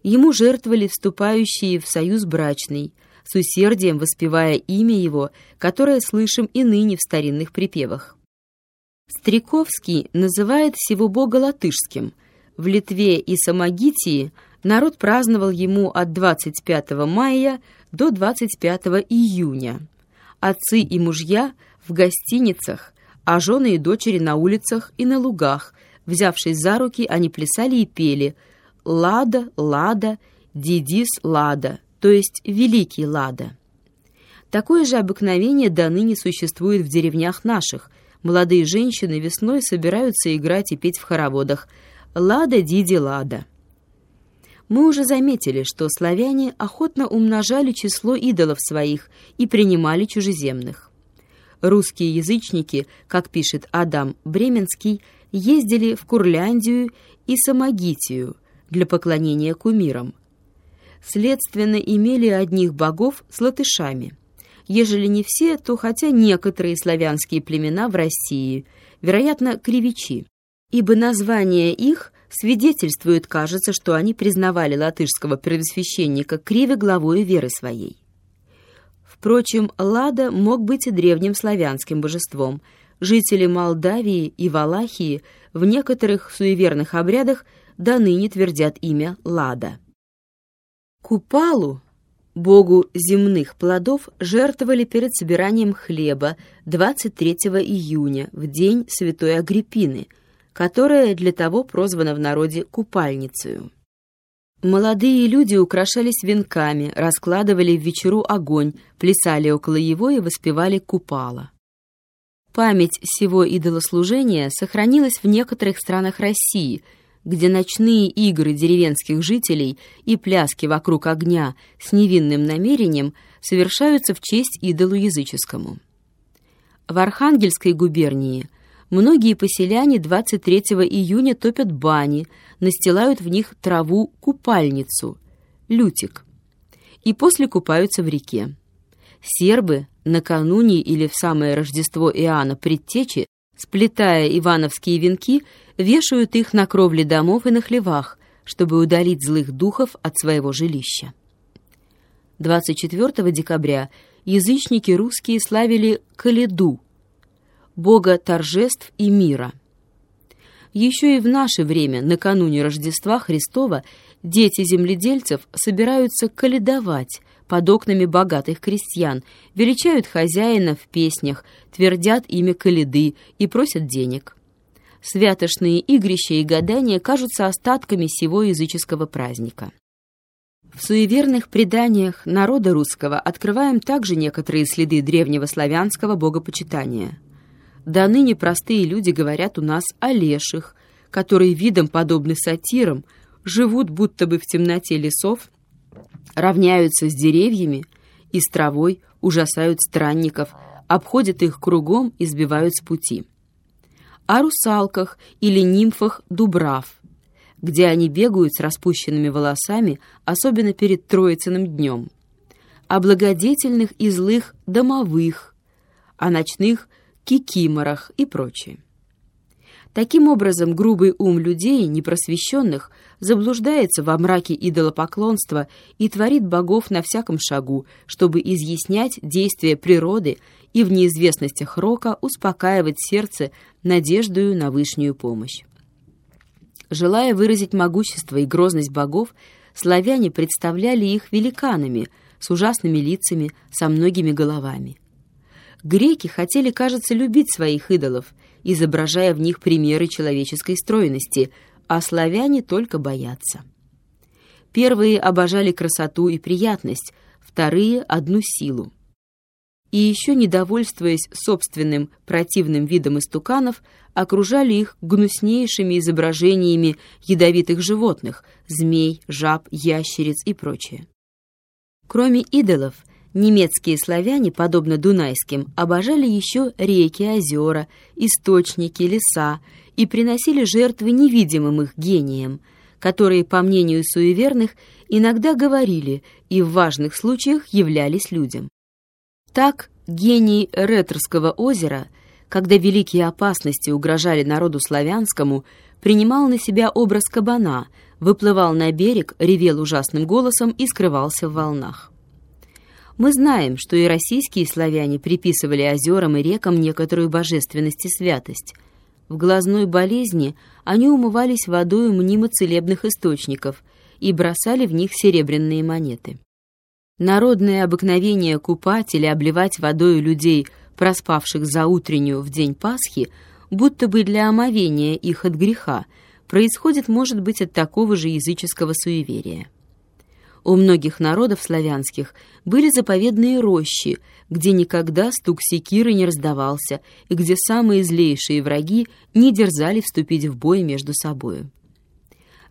Ему жертвовали вступающие в союз брачный – с усердием воспевая имя его, которое слышим и ныне в старинных припевах. Стриковский называет всего бога латышским. В Литве и Самогитии народ праздновал ему от 25 мая до 25 июня. Отцы и мужья в гостиницах, а жены и дочери на улицах и на лугах. Взявшись за руки, они плясали и пели «Лада, лада, дидис, лада», то есть Великий Лада. Такое же обыкновение до ныне существует в деревнях наших. Молодые женщины весной собираются играть и петь в хороводах «Лада, Диди, Лада». Мы уже заметили, что славяне охотно умножали число идолов своих и принимали чужеземных. Русские язычники, как пишет Адам Бременский, ездили в Курляндию и Самогитию для поклонения кумирам, следственно, имели одних богов с латышами. Ежели не все, то хотя некоторые славянские племена в России, вероятно, кривичи, ибо название их свидетельствует, кажется, что они признавали латышского первосвященника Криве главой веры своей. Впрочем, Лада мог быть и древним славянским божеством. Жители Молдавии и Валахии в некоторых суеверных обрядах до ныне твердят имя Лада. Купалу, богу земных плодов, жертвовали перед собиранием хлеба 23 июня, в день Святой Агриппины, которая для того прозвана в народе Купальницею. Молодые люди украшались венками, раскладывали в вечеру огонь, плясали около его и воспевали купала. Память всего идолослужения сохранилась в некоторых странах России – где ночные игры деревенских жителей и пляски вокруг огня с невинным намерением совершаются в честь идолу языческому. В Архангельской губернии многие поселяне 23 июня топят бани, настилают в них траву-купальницу, лютик, и после купаются в реке. Сербы накануне или в самое Рождество Иоанна Предтечи, сплетая ивановские венки, вешают их на кровле домов и на хлевах, чтобы удалить злых духов от своего жилища. 24 декабря язычники русские славили Каледу, бога торжеств и мира. Еще и в наше время, накануне Рождества Христова, дети земледельцев собираются каледовать под окнами богатых крестьян, величают хозяина в песнях, твердят имя Каледы и просят денег. Святошные игрища и гадания кажутся остатками сего языческого праздника. В суеверных преданиях народа русского открываем также некоторые следы древнего славянского богопочитания. До ныне простые люди говорят у нас о леших, которые видом подобны сатирам, живут будто бы в темноте лесов, равняются с деревьями и с травой, ужасают странников, обходят их кругом и сбивают с пути. О русалках или нимфах Дубрав, где они бегают с распущенными волосами, особенно перед Троицыным днем, о благодетельных и злых домовых, о ночных кикиморах и прочее. Таким образом, грубый ум людей, непросвещенных, заблуждается во мраке идолопоклонства и творит богов на всяком шагу, чтобы изъяснять действия природы и в неизвестностях рока успокаивать сердце надеждою на вышнюю помощь. Желая выразить могущество и грозность богов, славяне представляли их великанами с ужасными лицами, со многими головами. Греки хотели, кажется, любить своих идолов, изображая в них примеры человеческой стройности, а славяне только боятся. Первые обожали красоту и приятность, вторые — одну силу и еще, недовольствуясь собственным противным видом истуканов, окружали их гнуснейшими изображениями ядовитых животных — змей, жаб, ящериц и прочее. Кроме идолов, немецкие славяне, подобно дунайским, обожали еще реки, озера, источники, леса и приносили жертвы невидимым их гениям, которые, по мнению суеверных, иногда говорили и в важных случаях являлись людям. Так гений Ретерского озера, когда великие опасности угрожали народу славянскому, принимал на себя образ кабана, выплывал на берег, ревел ужасным голосом и скрывался в волнах. Мы знаем, что и российские славяне приписывали озерам и рекам некоторую божественность и святость. В глазной болезни они умывались водой мнимо целебных источников и бросали в них серебряные монеты. Народное обыкновение купать или обливать водой людей, проспавших за утреннюю в день Пасхи, будто бы для омовения их от греха, происходит, может быть, от такого же языческого суеверия. У многих народов славянских были заповедные рощи, где никогда стук секиры не раздавался и где самые злейшие враги не дерзали вступить в бой между собою.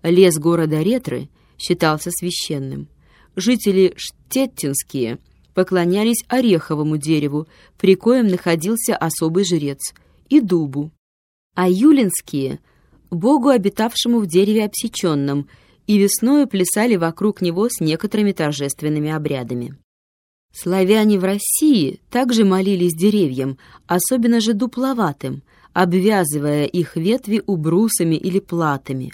Лес города Ретры считался священным – жители Штеттинские поклонялись ореховому дереву, при коем находился особый жрец, и дубу, а юлинские — богу, обитавшему в дереве обсеченном, и весною плясали вокруг него с некоторыми торжественными обрядами. Славяне в России также молились деревьям, особенно же дупловатым, обвязывая их ветви убрусами или платами,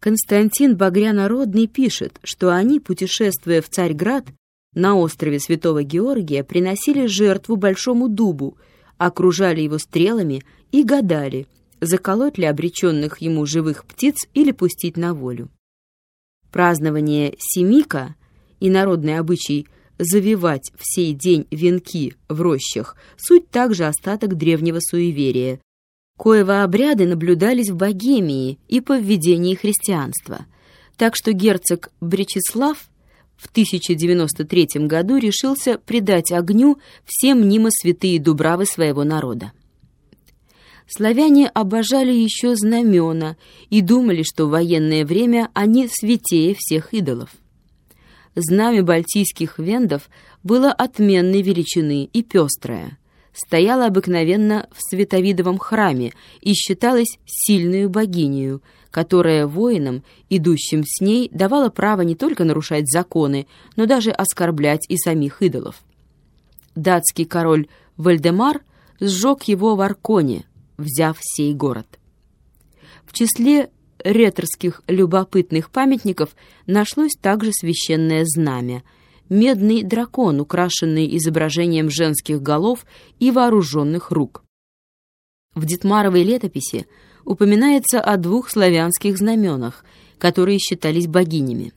Константин Багрянародный пишет, что они, путешествуя в Царьград, на острове Святого Георгия приносили жертву большому дубу, окружали его стрелами и гадали, заколоть ли обреченных ему живых птиц или пустить на волю. Празднование Семика и народный обычай завивать в сей день венки в рощах суть также остаток древнего суеверия, коего обряды наблюдались в Богемии и по введении христианства, так что герцог Бречеслав в 1093 году решился предать огню все мнимо святые дубравы своего народа. Славяне обожали еще знамена и думали, что в военное время они святее всех идолов. Знамя бальтийских вендов было отменной величины и пестрое. Стояло обыкновенно в световидовом храме и считалось сильную богинею, которая воинам, идущим с ней, давала право не только нарушать законы, но даже оскорблять и самих идолов. Датский король Вальдемар сжег его в Арконе, взяв сей город. В числе реторских любопытных памятников нашлось также священное знамя — медный дракон, украшенный изображением женских голов и вооруженных рук. В Детмаровой летописи упоминается о двух славянских знаменах, которые считались богинями.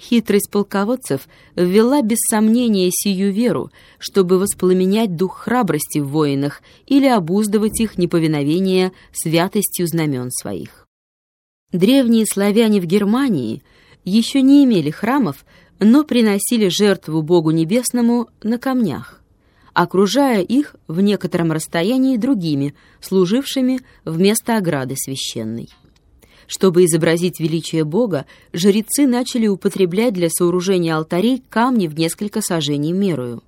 Хитрость полководцев ввела без сомнения сию веру, чтобы воспламенять дух храбрости в воинах или обуздывать их неповиновение святостью знамен своих. Древние славяне в Германии еще не имели храмов, но приносили жертву Богу Небесному на камнях, окружая их в некотором расстоянии другими, служившими вместо ограды священной. Чтобы изобразить величие Бога, жрецы начали употреблять для сооружения алтарей камни в несколько сажений мерою.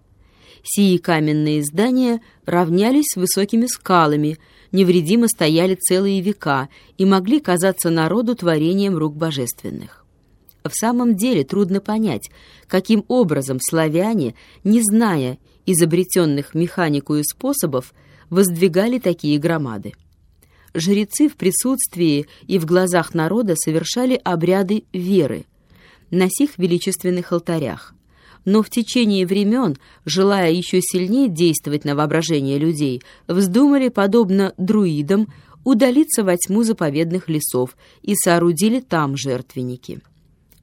Сии каменные здания равнялись высокими скалами, невредимо стояли целые века и могли казаться народу творением рук божественных. В самом деле трудно понять, каким образом славяне, не зная изобретенных механикую способов, воздвигали такие громады жрецы в присутствии и в глазах народа совершали обряды веры на сих величественных алтарях. Но в течение времен, желая еще сильнее действовать на воображение людей, вздумали, подобно друидам, удалиться во тьму заповедных лесов и соорудили там жертвенники.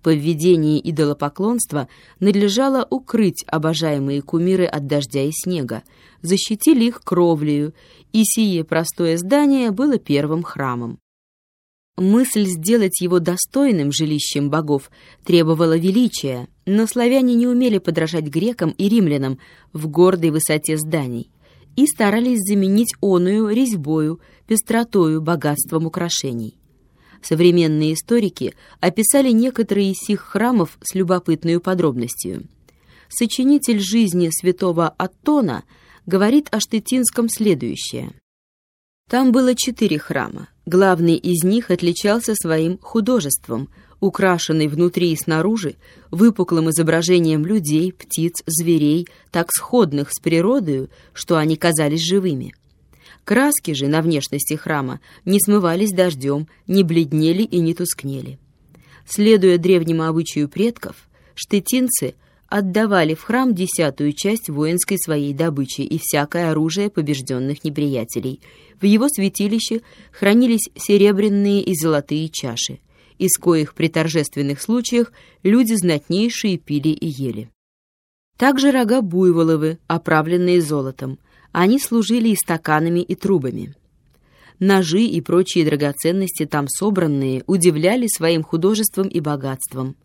По введении идолопоклонства надлежало укрыть обожаемые кумиры от дождя и снега, защитили их кровлею, и сие простое здание было первым храмом. Мысль сделать его достойным жилищем богов требовала величия, но славяне не умели подражать грекам и римлянам в гордой высоте зданий и старались заменить оную резьбою, пестротою, богатством украшений. Современные историки описали некоторые из сих храмов с любопытной подробностью. Сочинитель жизни святого Аттона – говорит о Штетинском следующее. Там было четыре храма. Главный из них отличался своим художеством, украшенный внутри и снаружи выпуклым изображением людей, птиц, зверей, так сходных с природою, что они казались живыми. Краски же на внешности храма не смывались дождем, не бледнели и не тускнели. Следуя древнему обычаю предков, штетинцы – отдавали в храм десятую часть воинской своей добычи и всякое оружие побежденных неприятелей. В его святилище хранились серебряные и золотые чаши, из коих при торжественных случаях люди знатнейшие пили и ели. Также рога буйволовы, оправленные золотом. Они служили и стаканами, и трубами. Ножи и прочие драгоценности там собранные удивляли своим художеством и богатством.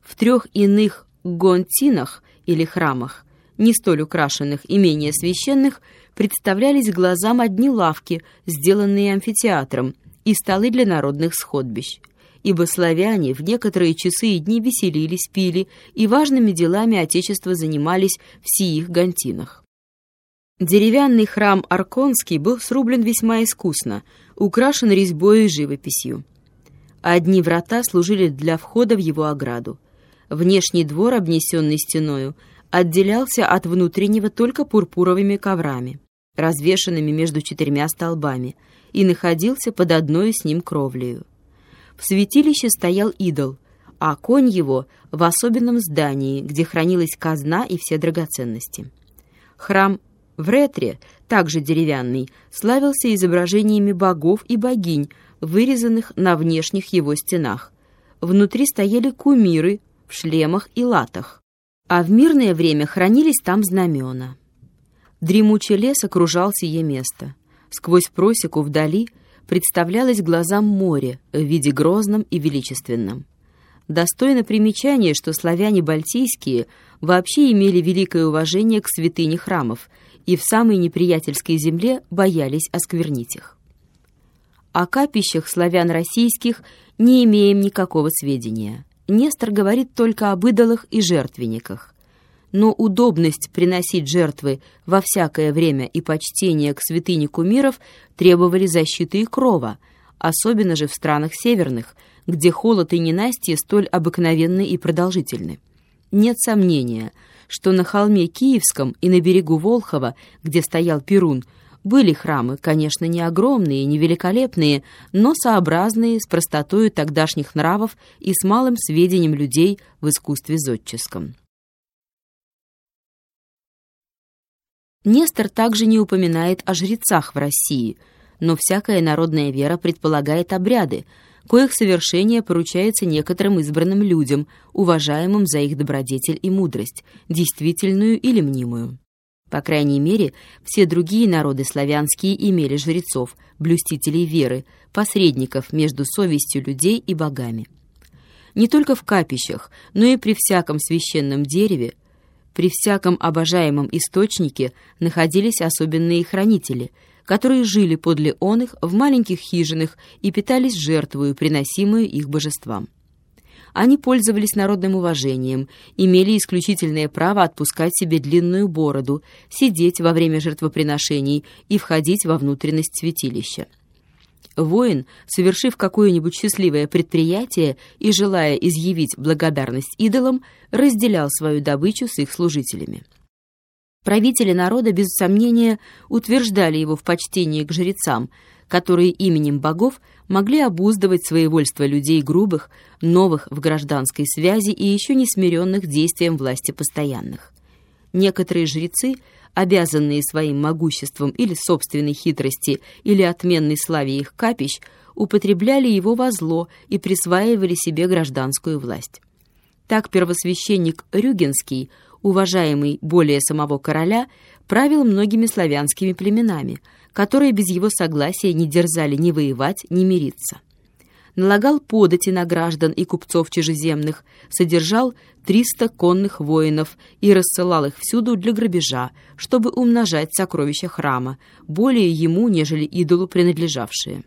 В трех иных гонтинах или храмах, не столь украшенных и менее священных, представлялись глазам одни лавки, сделанные амфитеатром, и столы для народных сходбищ. Ибо славяне в некоторые часы и дни веселились, пили и важными делами Отечества занимались в сиих гонтинах. Деревянный храм Арконский был срублен весьма искусно, украшен резьбой и живописью. Одни врата служили для входа в его ограду. Внешний двор, обнесенный стеною, отделялся от внутреннего только пурпуровыми коврами, развешанными между четырьмя столбами, и находился под одной с ним кровлею. В святилище стоял идол, а конь его в особенном здании, где хранилась казна и все драгоценности. Храм в Ретре, также деревянный, славился изображениями богов и богинь, вырезанных на внешних его стенах. Внутри стояли кумиры, в шлемах и латах, а в мирное время хранились там знамена. Дремучий лес окружал сие место. Сквозь просеку вдали представлялось глазам море в виде грозном и величественном. Достойно примечания, что славяне бальтийские вообще имели великое уважение к святыне храмов и в самой неприятельской земле боялись осквернить их. О капищах славян российских не имеем никакого сведения. Нестор говорит только об идолах и жертвенниках. Но удобность приносить жертвы во всякое время и почтение к святыне кумиров требовали защиты и крова, особенно же в странах северных, где холод и ненастье столь обыкновенны и продолжительны. Нет сомнения, что на холме Киевском и на берегу Волхова, где стоял Перун, были храмы, конечно, не огромные, не великолепные, но сообразные с простотою тогдашних нравов и с малым сведением людей в искусстве зодческом. Нестор также не упоминает о жрецах в России, но всякая народная вера предполагает обряды, коих совершение поручается некоторым избранным людям, уважаемым за их добродетель и мудрость, действительную или мнимую. По крайней мере, все другие народы славянские имели жрецов, блюстителей веры, посредников между совестью людей и богами. Не только в капищах, но и при всяком священном дереве, при всяком обожаемом источнике находились особенные хранители, которые жили подле он их в маленьких хижинах и питались жертвою, приносимую их божествам. Они пользовались народным уважением, имели исключительное право отпускать себе длинную бороду, сидеть во время жертвоприношений и входить во внутренность святилища. Воин, совершив какое-нибудь счастливое предприятие и желая изъявить благодарность идолам, разделял свою добычу с их служителями. Правители народа, без сомнения, утверждали его в почтении к жрецам, которые именем богов могли обуздывать своевольство людей грубых, новых в гражданской связи и еще не смиренных действием власти постоянных. Некоторые жрецы, обязанные своим могуществом или собственной хитрости или отменной славе их капищ, употребляли его во зло и присваивали себе гражданскую власть. Так первосвященник Рюгенский, уважаемый более самого короля, правил многими славянскими племенами, которые без его согласия не дерзали ни воевать, ни мириться. Налагал подати на граждан и купцов чужеземных, содержал 300 конных воинов и рассылал их всюду для грабежа, чтобы умножать сокровища храма, более ему, нежели идолу принадлежавшие.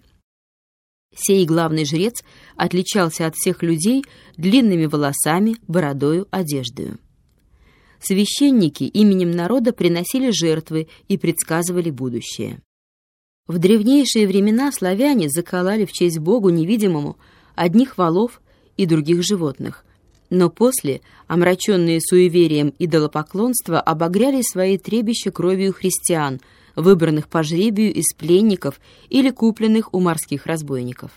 Сей главный жрец отличался от всех людей длинными волосами, бородою, одеждою. Священники именем народа приносили жертвы и предсказывали будущее. В древнейшие времена славяне заколали в честь Богу невидимому одних волов и других животных, но после, омраченные суеверием идолопоклонства, обогряли свои требища кровью христиан, выбранных по жребию из пленников или купленных у морских разбойников.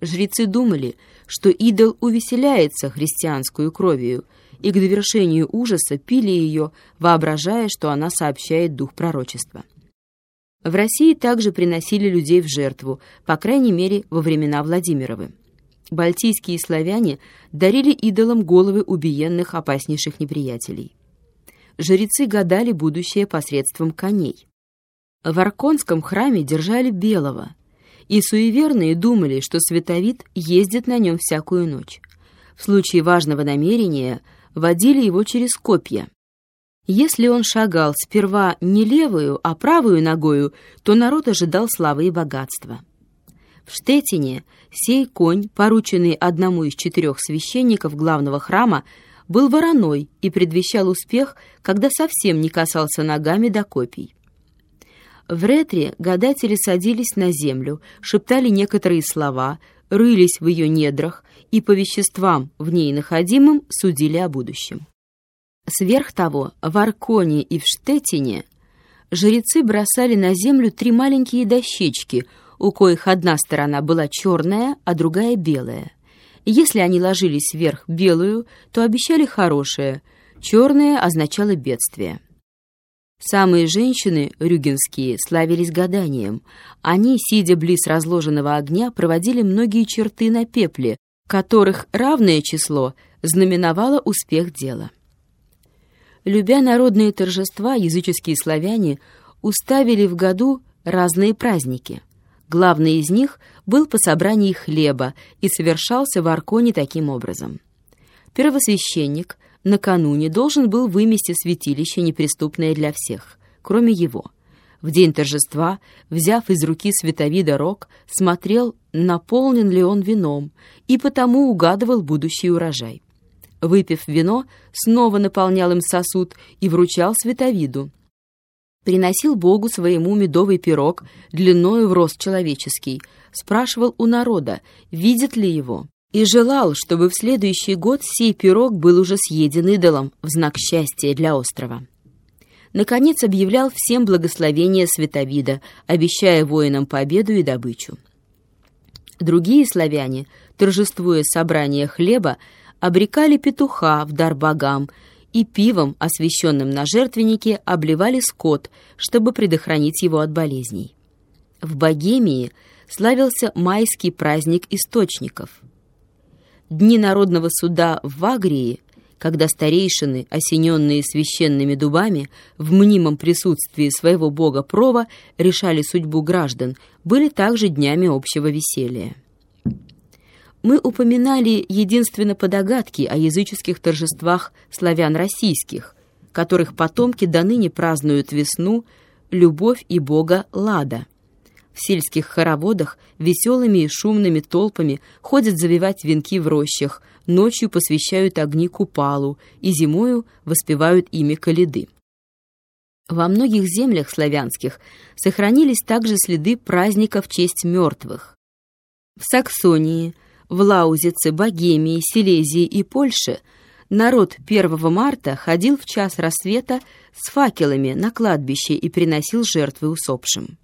Жрецы думали, что идол увеселяется христианскую кровью, и к довершению ужаса пили ее, воображая, что она сообщает дух пророчества. В России также приносили людей в жертву, по крайней мере, во времена Владимировы. Балтийские славяне дарили идолам головы убиенных опаснейших неприятелей. Жрецы гадали будущее посредством коней. В Арконском храме держали белого, и суеверные думали, что световид ездит на нем всякую ночь. В случае важного намерения водили его через копья, если он шагал сперва не левую, а правую ногою, то народ ожидал славы и богатства. В Штетине сей конь, порученный одному из четырех священников главного храма, был вороной и предвещал успех, когда совсем не касался ногами до копий. В ретре гадатели садились на землю, шептали некоторые слова, рылись в ее недрах и по веществам, в ней находимым, судили о будущем. Сверх того, в Арконе и в Штетине жрецы бросали на землю три маленькие дощечки, у коих одна сторона была черная, а другая белая. Если они ложились вверх белую, то обещали хорошее, черное означало бедствие. Самые женщины, рюгенские, славились гаданием. Они, сидя близ разложенного огня, проводили многие черты на пепле, которых равное число знаменовало успех дела. Любя народные торжества, языческие славяне уставили в году разные праздники. Главный из них был по собрании хлеба и совершался в Арконе таким образом. Первосвященник накануне должен был вымести святилище, неприступное для всех, кроме его. В день торжества, взяв из руки Световида рог, смотрел, наполнен ли он вином, и потому угадывал будущий урожай. Выпив вино, снова наполнял им сосуд и вручал Световиду. Приносил Богу своему медовый пирог, длиною в рост человеческий, спрашивал у народа, видит ли его, и желал, чтобы в следующий год сей пирог был уже съеден идолом в знак счастья для острова. Наконец объявлял всем благословение Световида, обещая воинам победу и добычу. Другие славяне, торжествуя собрание хлеба, обрекали петуха в дар богам и пивом, освященным на жертвеннике, обливали скот, чтобы предохранить его от болезней. В Богемии славился майский праздник источников. Дни народного суда в Вагрии, когда старейшины, осененные священными дубами, в мнимом присутствии своего бога Прова решали судьбу граждан, были также днями общего веселья. Мы упоминали единственно по догадке о языческих торжествах славян российских, которых потомки до ныне празднуют весну, любовь и бога Лада. В сельских хороводах веселыми и шумными толпами ходят завивать венки в рощах, ночью посвящают огни купалу и зимою воспевают ими каледы. Во многих землях славянских сохранились также следы праздника в честь мертвых. В Саксонии – в Лаузице, Богемии, Силезии и Польше народ 1 марта ходил в час рассвета с факелами на кладбище и приносил жертвы усопшим.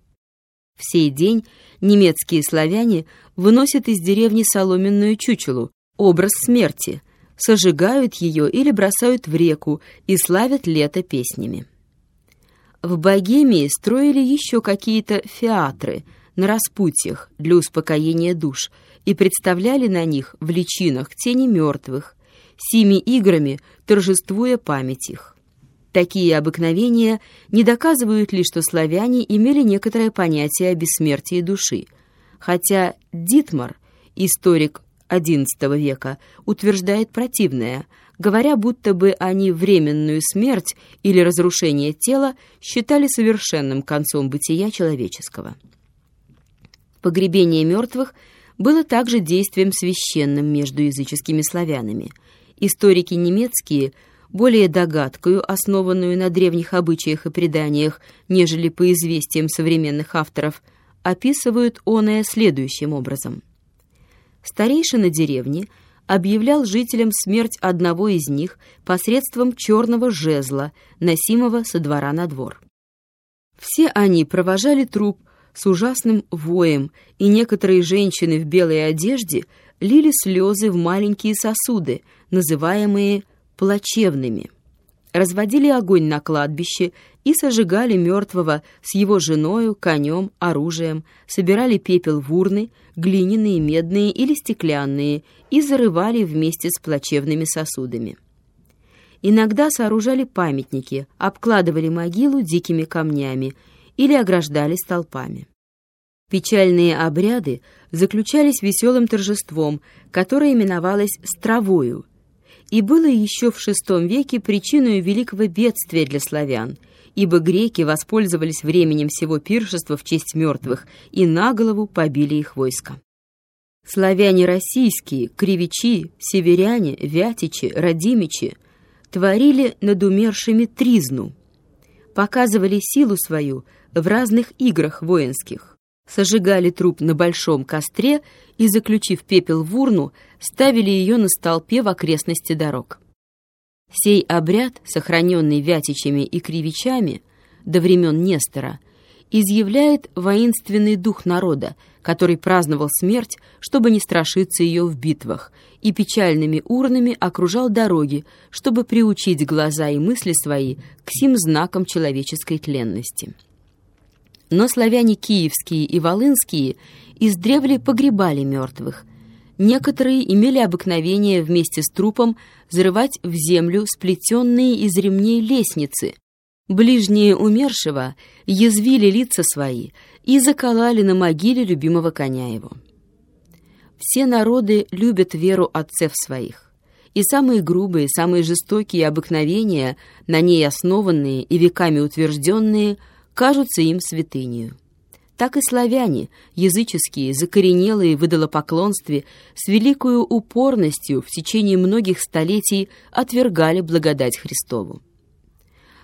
В сей день немецкие славяне выносят из деревни соломенную чучелу, образ смерти, сожигают ее или бросают в реку и славят лето песнями. В Богемии строили еще какие-то феатры на распутьях для успокоения душ – и представляли на них в личинах тени мертвых, сими играми торжествуя память их. Такие обыкновения не доказывают ли, что славяне имели некоторое понятие о бессмертии души, хотя Дитмар, историк XI века, утверждает противное, говоря, будто бы они временную смерть или разрушение тела считали совершенным концом бытия человеческого. Погребение мертвых – было также действием священным между языческими славянами. Историки немецкие, более догадкою, основанную на древних обычаях и преданиях, нежели по известиям современных авторов, описывают оное следующим образом. Старейшина деревни объявлял жителям смерть одного из них посредством черного жезла, носимого со двора на двор. Все они провожали труп с ужасным воем, и некоторые женщины в белой одежде лили слезы в маленькие сосуды, называемые плачевными. Разводили огонь на кладбище и сожигали мертвого с его женою, конем, оружием, собирали пепел в урны, глиняные, медные или стеклянные, и зарывали вместе с плачевными сосудами. Иногда сооружали памятники, обкладывали могилу дикими камнями или ограждались толпами. Печальные обряды заключались веселым торжеством, которое именовалось «стравою», и было еще в VI веке причиной великого бедствия для славян, ибо греки воспользовались временем всего пиршества в честь мертвых и на голову побили их войско. Славяне российские, кривичи, северяне, вятичи, родимичи творили над умершими тризну, показывали силу свою в разных играх воинских. Сожигали труп на большом костре и, заключив пепел в урну, ставили ее на столпе в окрестности дорог. Сей обряд, сохраненный вятичами и кривичами до времен Нестора, изъявляет воинственный дух народа, который праздновал смерть, чтобы не страшиться ее в битвах, и печальными урнами окружал дороги, чтобы приучить глаза и мысли свои к сим знакам человеческой тленности. Но славяне киевские и волынские издревле погребали мертвых. Некоторые имели обыкновение вместе с трупом зарывать в землю сплетенные из ремней лестницы. Ближние умершего язвили лица свои и заколали на могиле любимого коня его. Все народы любят веру отцев своих и самые грубые, самые жестокие обыкновения, на ней основанные и веками утвержденные, кажутся им святынею. Так и славяне, языческие, закоренелые в идолопоклонстве, с великою упорностью в течение многих столетий отвергали благодать Христову.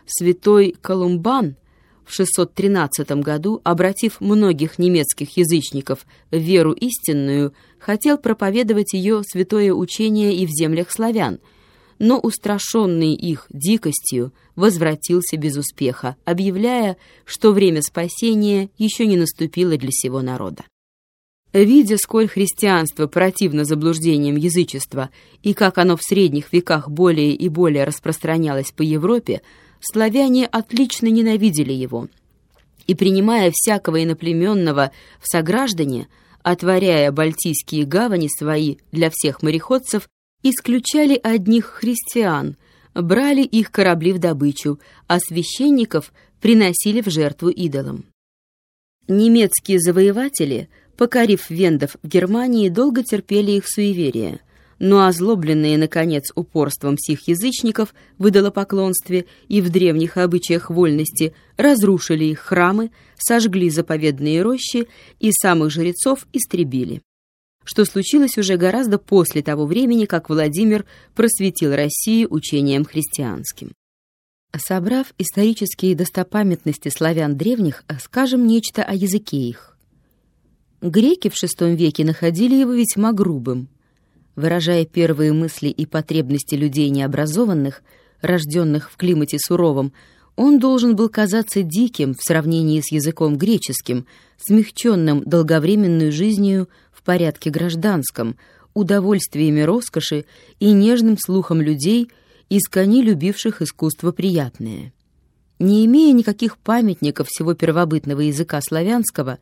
Святой Колумбан в 613 году, обратив многих немецких язычников в веру истинную, хотел проповедовать ее святое учение и в землях славян – но, устрашенный их дикостью, возвратился без успеха, объявляя, что время спасения еще не наступило для всего народа. Видя, сколь христианство противно заблуждениям язычества и как оно в средних веках более и более распространялось по Европе, славяне отлично ненавидели его и, принимая всякого иноплеменного в сограждане, отворяя бальтийские гавани свои для всех мореходцев, исключали одних христиан, брали их корабли в добычу, а священников приносили в жертву идолам. Немецкие завоеватели, покорив вендов в Германии, долго терпели их суеверия, но озлобленные, наконец, упорством сих язычников в идолопоклонстве и в древних обычаях вольности, разрушили их храмы, сожгли заповедные рощи и самых жрецов истребили что случилось уже гораздо после того времени, как Владимир просветил Россию учением христианским. Собрав исторические достопамятности славян древних, скажем нечто о языке их. Греки в VI веке находили его весьма грубым. Выражая первые мысли и потребности людей необразованных, рожденных в климате суровом, он должен был казаться диким в сравнении с языком греческим, смягченным долговременной жизнью порядке гражданском, удовольствиями роскоши и нежным слухом людей, искони любивших искусство приятное. Не имея никаких памятников всего первобытного языка славянского,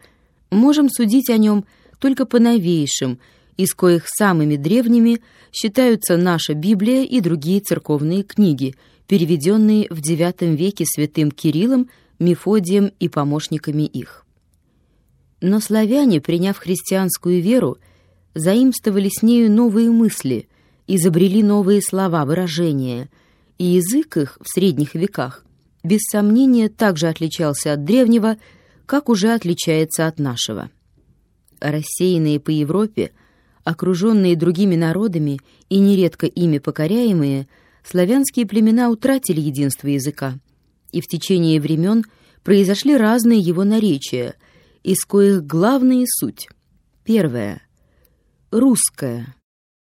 можем судить о нем только по новейшим, из коих самыми древними считаются наша Библия и другие церковные книги, переведенные в IX веке святым Кириллом, Мефодием и помощниками их. Но славяне, приняв христианскую веру, заимствовали с нею новые мысли, изобрели новые слова, выражения, и язык их в средних веках без сомнения также отличался от древнего, как уже отличается от нашего. Рассеянные по Европе, окруженные другими народами и нередко ими покоряемые, славянские племена утратили единство языка, и в течение времен произошли разные его наречия — из коих главные суть. Первое. Русская.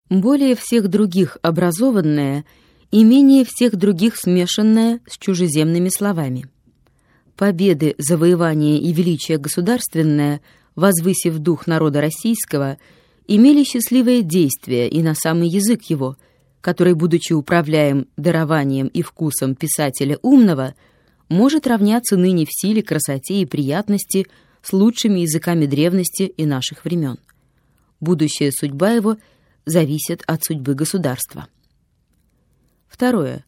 Более всех других образованная и менее всех других смешанная с чужеземными словами. Победы, завоевания и величие государственное, возвысив дух народа российского, имели счастливое действие и на самый язык его, который, будучи управляем дарованием и вкусом писателя умного, может равняться ныне в силе, красоте и приятности – с лучшими языками древности и наших времен. Будущая судьба его зависит от судьбы государства. Второе.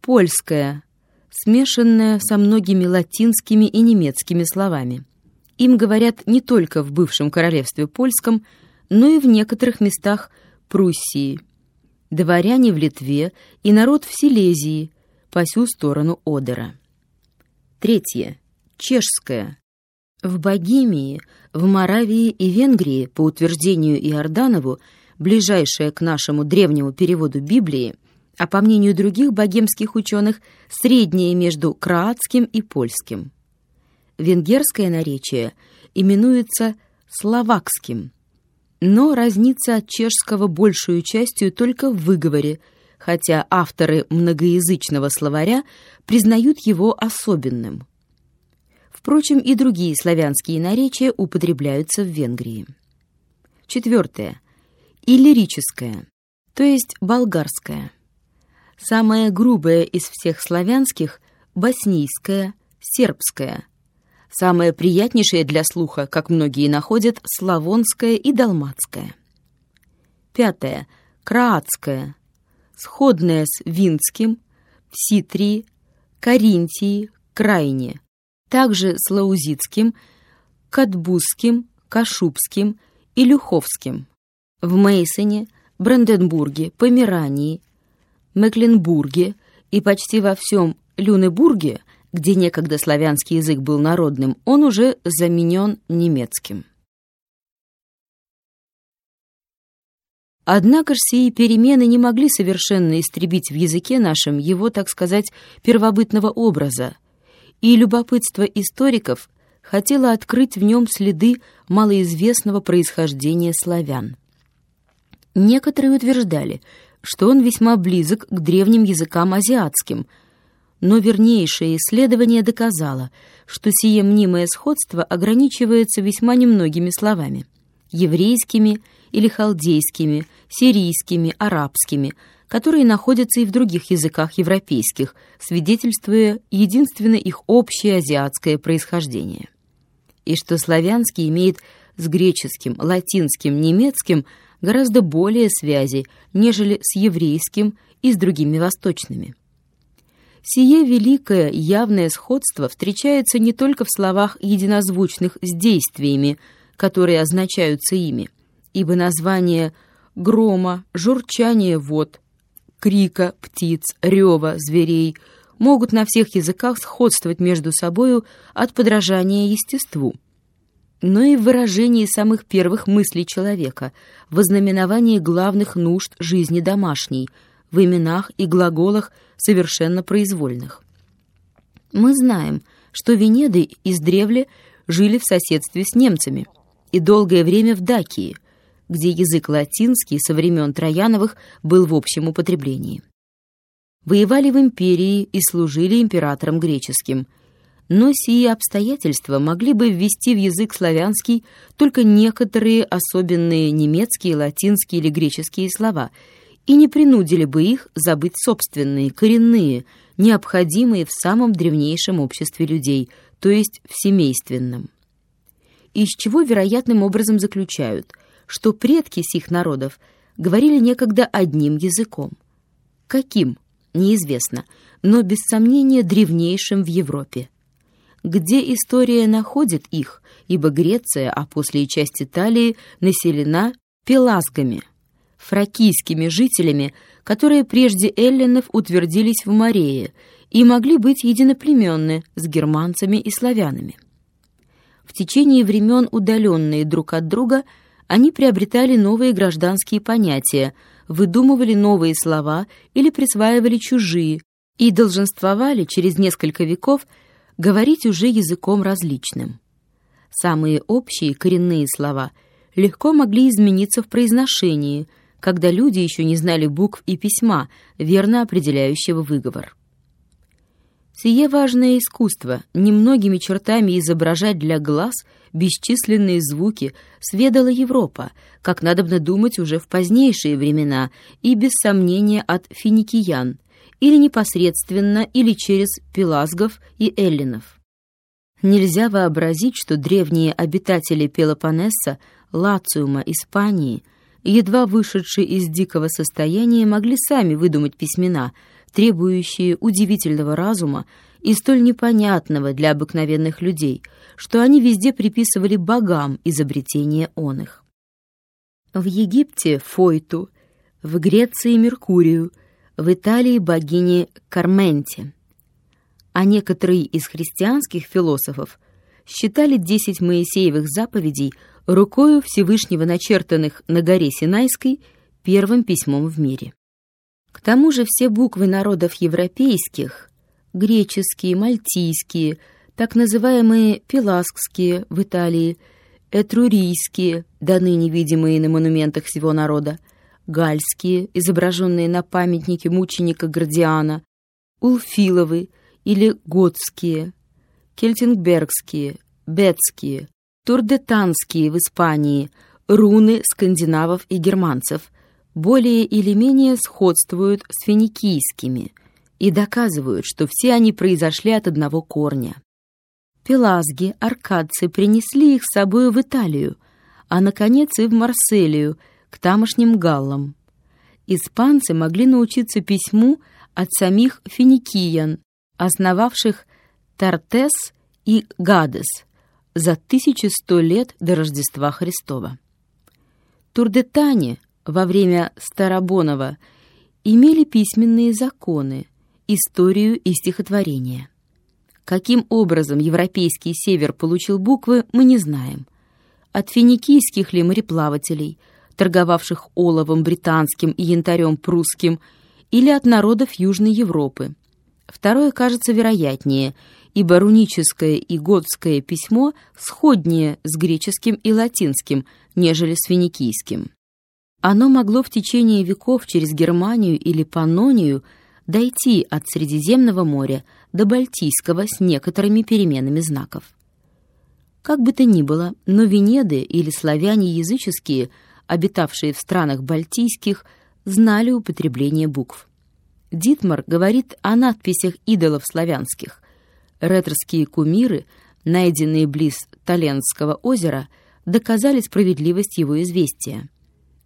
Польская, смешанная со многими латинскими и немецкими словами. Им говорят не только в бывшем королевстве польском, но и в некоторых местах Пруссии, дворяне в Литве и народ в Силезии, по сю сторону Одера. Третье. Чешская, в Богемии, в Моравии и Венгрии, по утверждению Иорданову, ближайшая к нашему древнему переводу Библии, а по мнению других богемских ученых, среднее между кроатским и польским. Венгерское наречие именуется словакским, но разнится от чешского большую частью только в выговоре, хотя авторы многоязычного словаря признают его особенным. Впрочем, и другие славянские наречия употребляются в Венгрии. Четвертое. Иллирическое, то есть болгарское. Самое грубое из всех славянских – боснийское, сербское. Самое приятнейшее для слуха, как многие находят, славонское и далматское. Пятое. Краатское, сходное с винским, в Ситрии, Каринтии, Крайне – также с Лаузитским, Катбузским, Кашубским и Люховским. В Мейсоне, Бранденбурге, Померании, Мекленбурге и почти во всем Люнебурге где некогда славянский язык был народным, он уже заменен немецким. Однако же сии перемены не могли совершенно истребить в языке нашем его, так сказать, первобытного образа, и любопытство историков хотело открыть в нем следы малоизвестного происхождения славян. Некоторые утверждали, что он весьма близок к древним языкам азиатским, но вернейшее исследование доказало, что сие мнимое сходство ограничивается весьма немногими словами — еврейскими или халдейскими, сирийскими, арабскими, которые находятся и в других языках европейских, свидетельствуя единственно их общее азиатское происхождение. И что славянский имеет с греческим, латинским, немецким гораздо более связи, нежели с еврейским и с другими восточными. Сие великое явное сходство встречается не только в словах единозвучных с действиями, которые означаются ими, ибо название грома, журчание вод, крика птиц, рева зверей могут на всех языках сходствовать между собою от подражания естеству, но и в выражении самых первых мыслей человека, в ознаменовании главных нужд жизни домашней, в именах и глаголах совершенно произвольных. Мы знаем, что Венеды издревле жили в соседстве с немцами и долгое время в Дакии, где язык латинский со времен Трояновых был в общем употреблении. Воевали в империи и служили императорам греческим, но сии обстоятельства могли бы ввести в язык славянский только некоторые особенные немецкие, латинские или греческие слова и не принудили бы их забыть собственные, коренные, необходимые в самом древнейшем обществе людей, то есть в семейственном. Из чего вероятным образом заключают – что предки сих народов говорили некогда одним языком. Каким? Неизвестно, но без сомнения древнейшим в Европе. Где история находит их, ибо Греция, а после и часть Италии, населена пелазгами, фракийскими жителями, которые прежде эллинов утвердились в Марее и могли быть единоплеменны с германцами и славянами. В течение времен удаленные друг от друга – они приобретали новые гражданские понятия, выдумывали новые слова или присваивали чужие и долженствовали через несколько веков говорить уже языком различным. Самые общие коренные слова легко могли измениться в произношении, когда люди еще не знали букв и письма, верно определяющего выговор. Сие важное искусство, немногими чертами изображать для глаз бесчисленные звуки, сведала Европа, как надобно думать уже в позднейшие времена и без сомнения от финикиян, или непосредственно, или через пелазгов и эллинов. Нельзя вообразить, что древние обитатели Пелопоннеса, Лациума, Испании, едва вышедшие из дикого состояния, могли сами выдумать письмена – требующие удивительного разума и столь непонятного для обыкновенных людей, что они везде приписывали богам изобретение он их. В Египте — Фойту, в Греции — Меркурию, в Италии — богине Карменте. А некоторые из христианских философов считали десять Моисеевых заповедей рукою Всевышнего начертанных на горе Синайской первым письмом в мире. К тому же все буквы народов европейских, греческие, мальтийские, так называемые пеласкские в Италии, этрурийские, до ныне видимые на монументах всего народа, гальские, изображенные на памятнике мученика Градиана, улфиловы или готские, кельтингбергские, бетские, турдетанские в Испании, руны скандинавов и германцев, более или менее сходствуют с финикийскими и доказывают, что все они произошли от одного корня. Пелазги, аркадцы принесли их с собой в Италию, а, наконец, и в Марселию, к тамошним галлам. Испанцы могли научиться письму от самих финикиян, основавших Тартес и Гадес за 1100 лет до Рождества Христова. Турдетане во время Старобонова имели письменные законы, историю и стихотворение. Каким образом европейский север получил буквы, мы не знаем. От финикийских ли мореплавателей, торговавших оловом британским и янтарем прусским, или от народов Южной Европы. Второе кажется вероятнее, ибо руническое и готское письмо сходнее с греческим и латинским, нежели с финикийским. Оно могло в течение веков через Германию или Паннонию дойти от Средиземного моря до Балтийского с некоторыми переменами знаков. Как бы то ни было, но Венеды или славяне языческие, обитавшие в странах балтийских, знали употребление букв. Дитмар говорит о надписях идолов славянских. Ретрские кумиры, найденные близ Талентского озера, доказали справедливость его известия.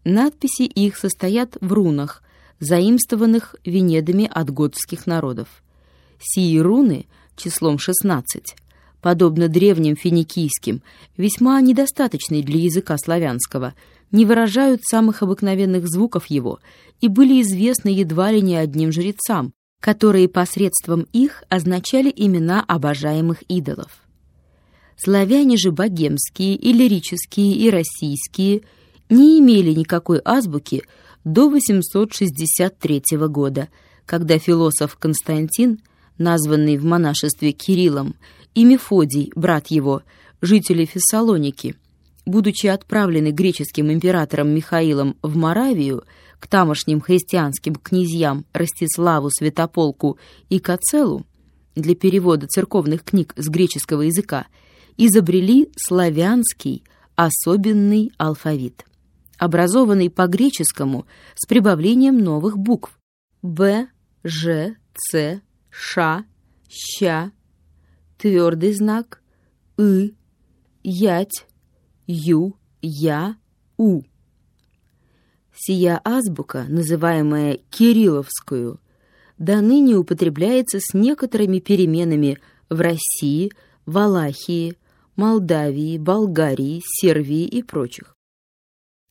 Надписи их состоят в рунах, заимствованных венедами от готских народов. Сии руны числом 16, подобно древним финикийским, весьма недостаточны для языка славянского, не выражают самых обыкновенных звуков его и были известны едва ли не одним жрецам, которые посредством их означали имена обожаемых идолов. Славяне же богемские и лирические и российские не имели никакой азбуки до 863 года, когда философ Константин, названный в монашестве Кириллом, и Мефодий, брат его, жители Фессалоники, будучи отправлены греческим императором Михаилом в Моравию к тамошним христианским князьям Ростиславу Святополку и Кацелу для перевода церковных книг с греческого языка, изобрели славянский особенный алфавит образованный по-греческому с прибавлением новых букв Б, Ж, Ц, Ш, Щ, твердый знак И, Ять, Ю, Я, У. Сия азбука, называемая Кирилловскую, до ныне употребляется с некоторыми переменами в России, Валахии, Молдавии, Болгарии, Сербии и прочих.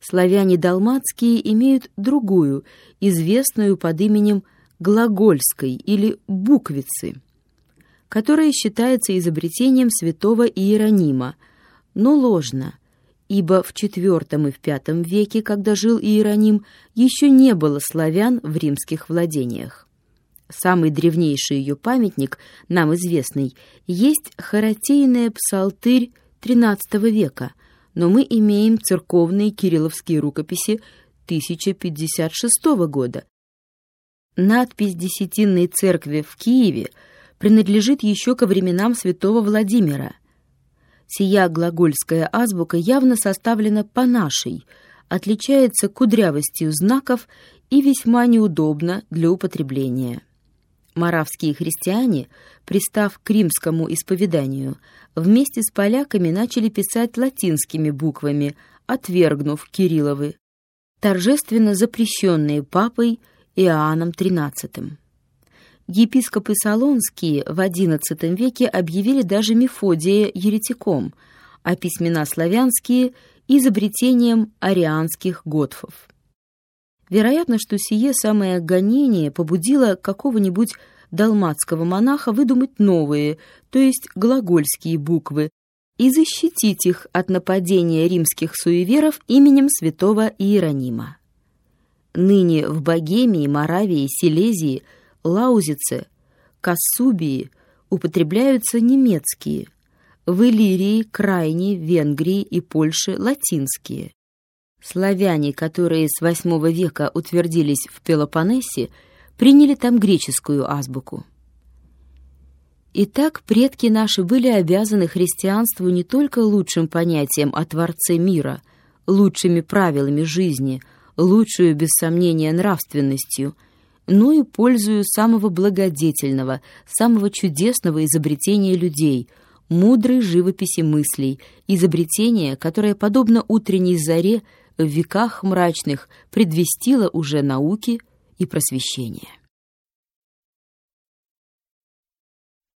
Славяне далматские имеют другую, известную под именем глагольской или буквицы, которая считается изобретением святого Иеронима, но ложно, ибо в IV и в V веке, когда жил Иероним, еще не было славян в римских владениях. Самый древнейший ее памятник, нам известный, есть Харатейная псалтырь XIII века, но мы имеем церковные кирилловские рукописи 1056 года. Надпись Десятинной церкви в Киеве принадлежит еще ко временам святого Владимира. Сия глагольская азбука явно составлена по нашей, отличается кудрявостью знаков и весьма неудобна для употребления. Моравские христиане, пристав к римскому исповеданию, вместе с поляками начали писать латинскими буквами, отвергнув Кирилловы, торжественно запрещенные папой Иоанном XIII. Епископы Солонские в XI веке объявили даже Мефодия еретиком, а письмена славянские — изобретением арианских готфов. Вероятно, что сие самое гонение побудило какого-нибудь далматского монаха выдумать новые, то есть глагольские буквы, и защитить их от нападения римских суеверов именем святого Иеронима. Ныне в Богемии, Моравии, Силезии, Лаузице, Кассубии употребляются немецкие, в Иллирии, Крайне, Венгрии и Польше – латинские. Славяне, которые с VIII века утвердились в Пелопоннесе, приняли там греческую азбуку. Итак, предки наши были обязаны христианству не только лучшим понятием о Творце мира, лучшими правилами жизни, лучшую, без сомнения, нравственностью, но и пользую самого благодетельного, самого чудесного изобретения людей — мудрой живописи мыслей, изобретение, которое, подобно утренней заре, в веках мрачных предвестило уже науки и просвещение.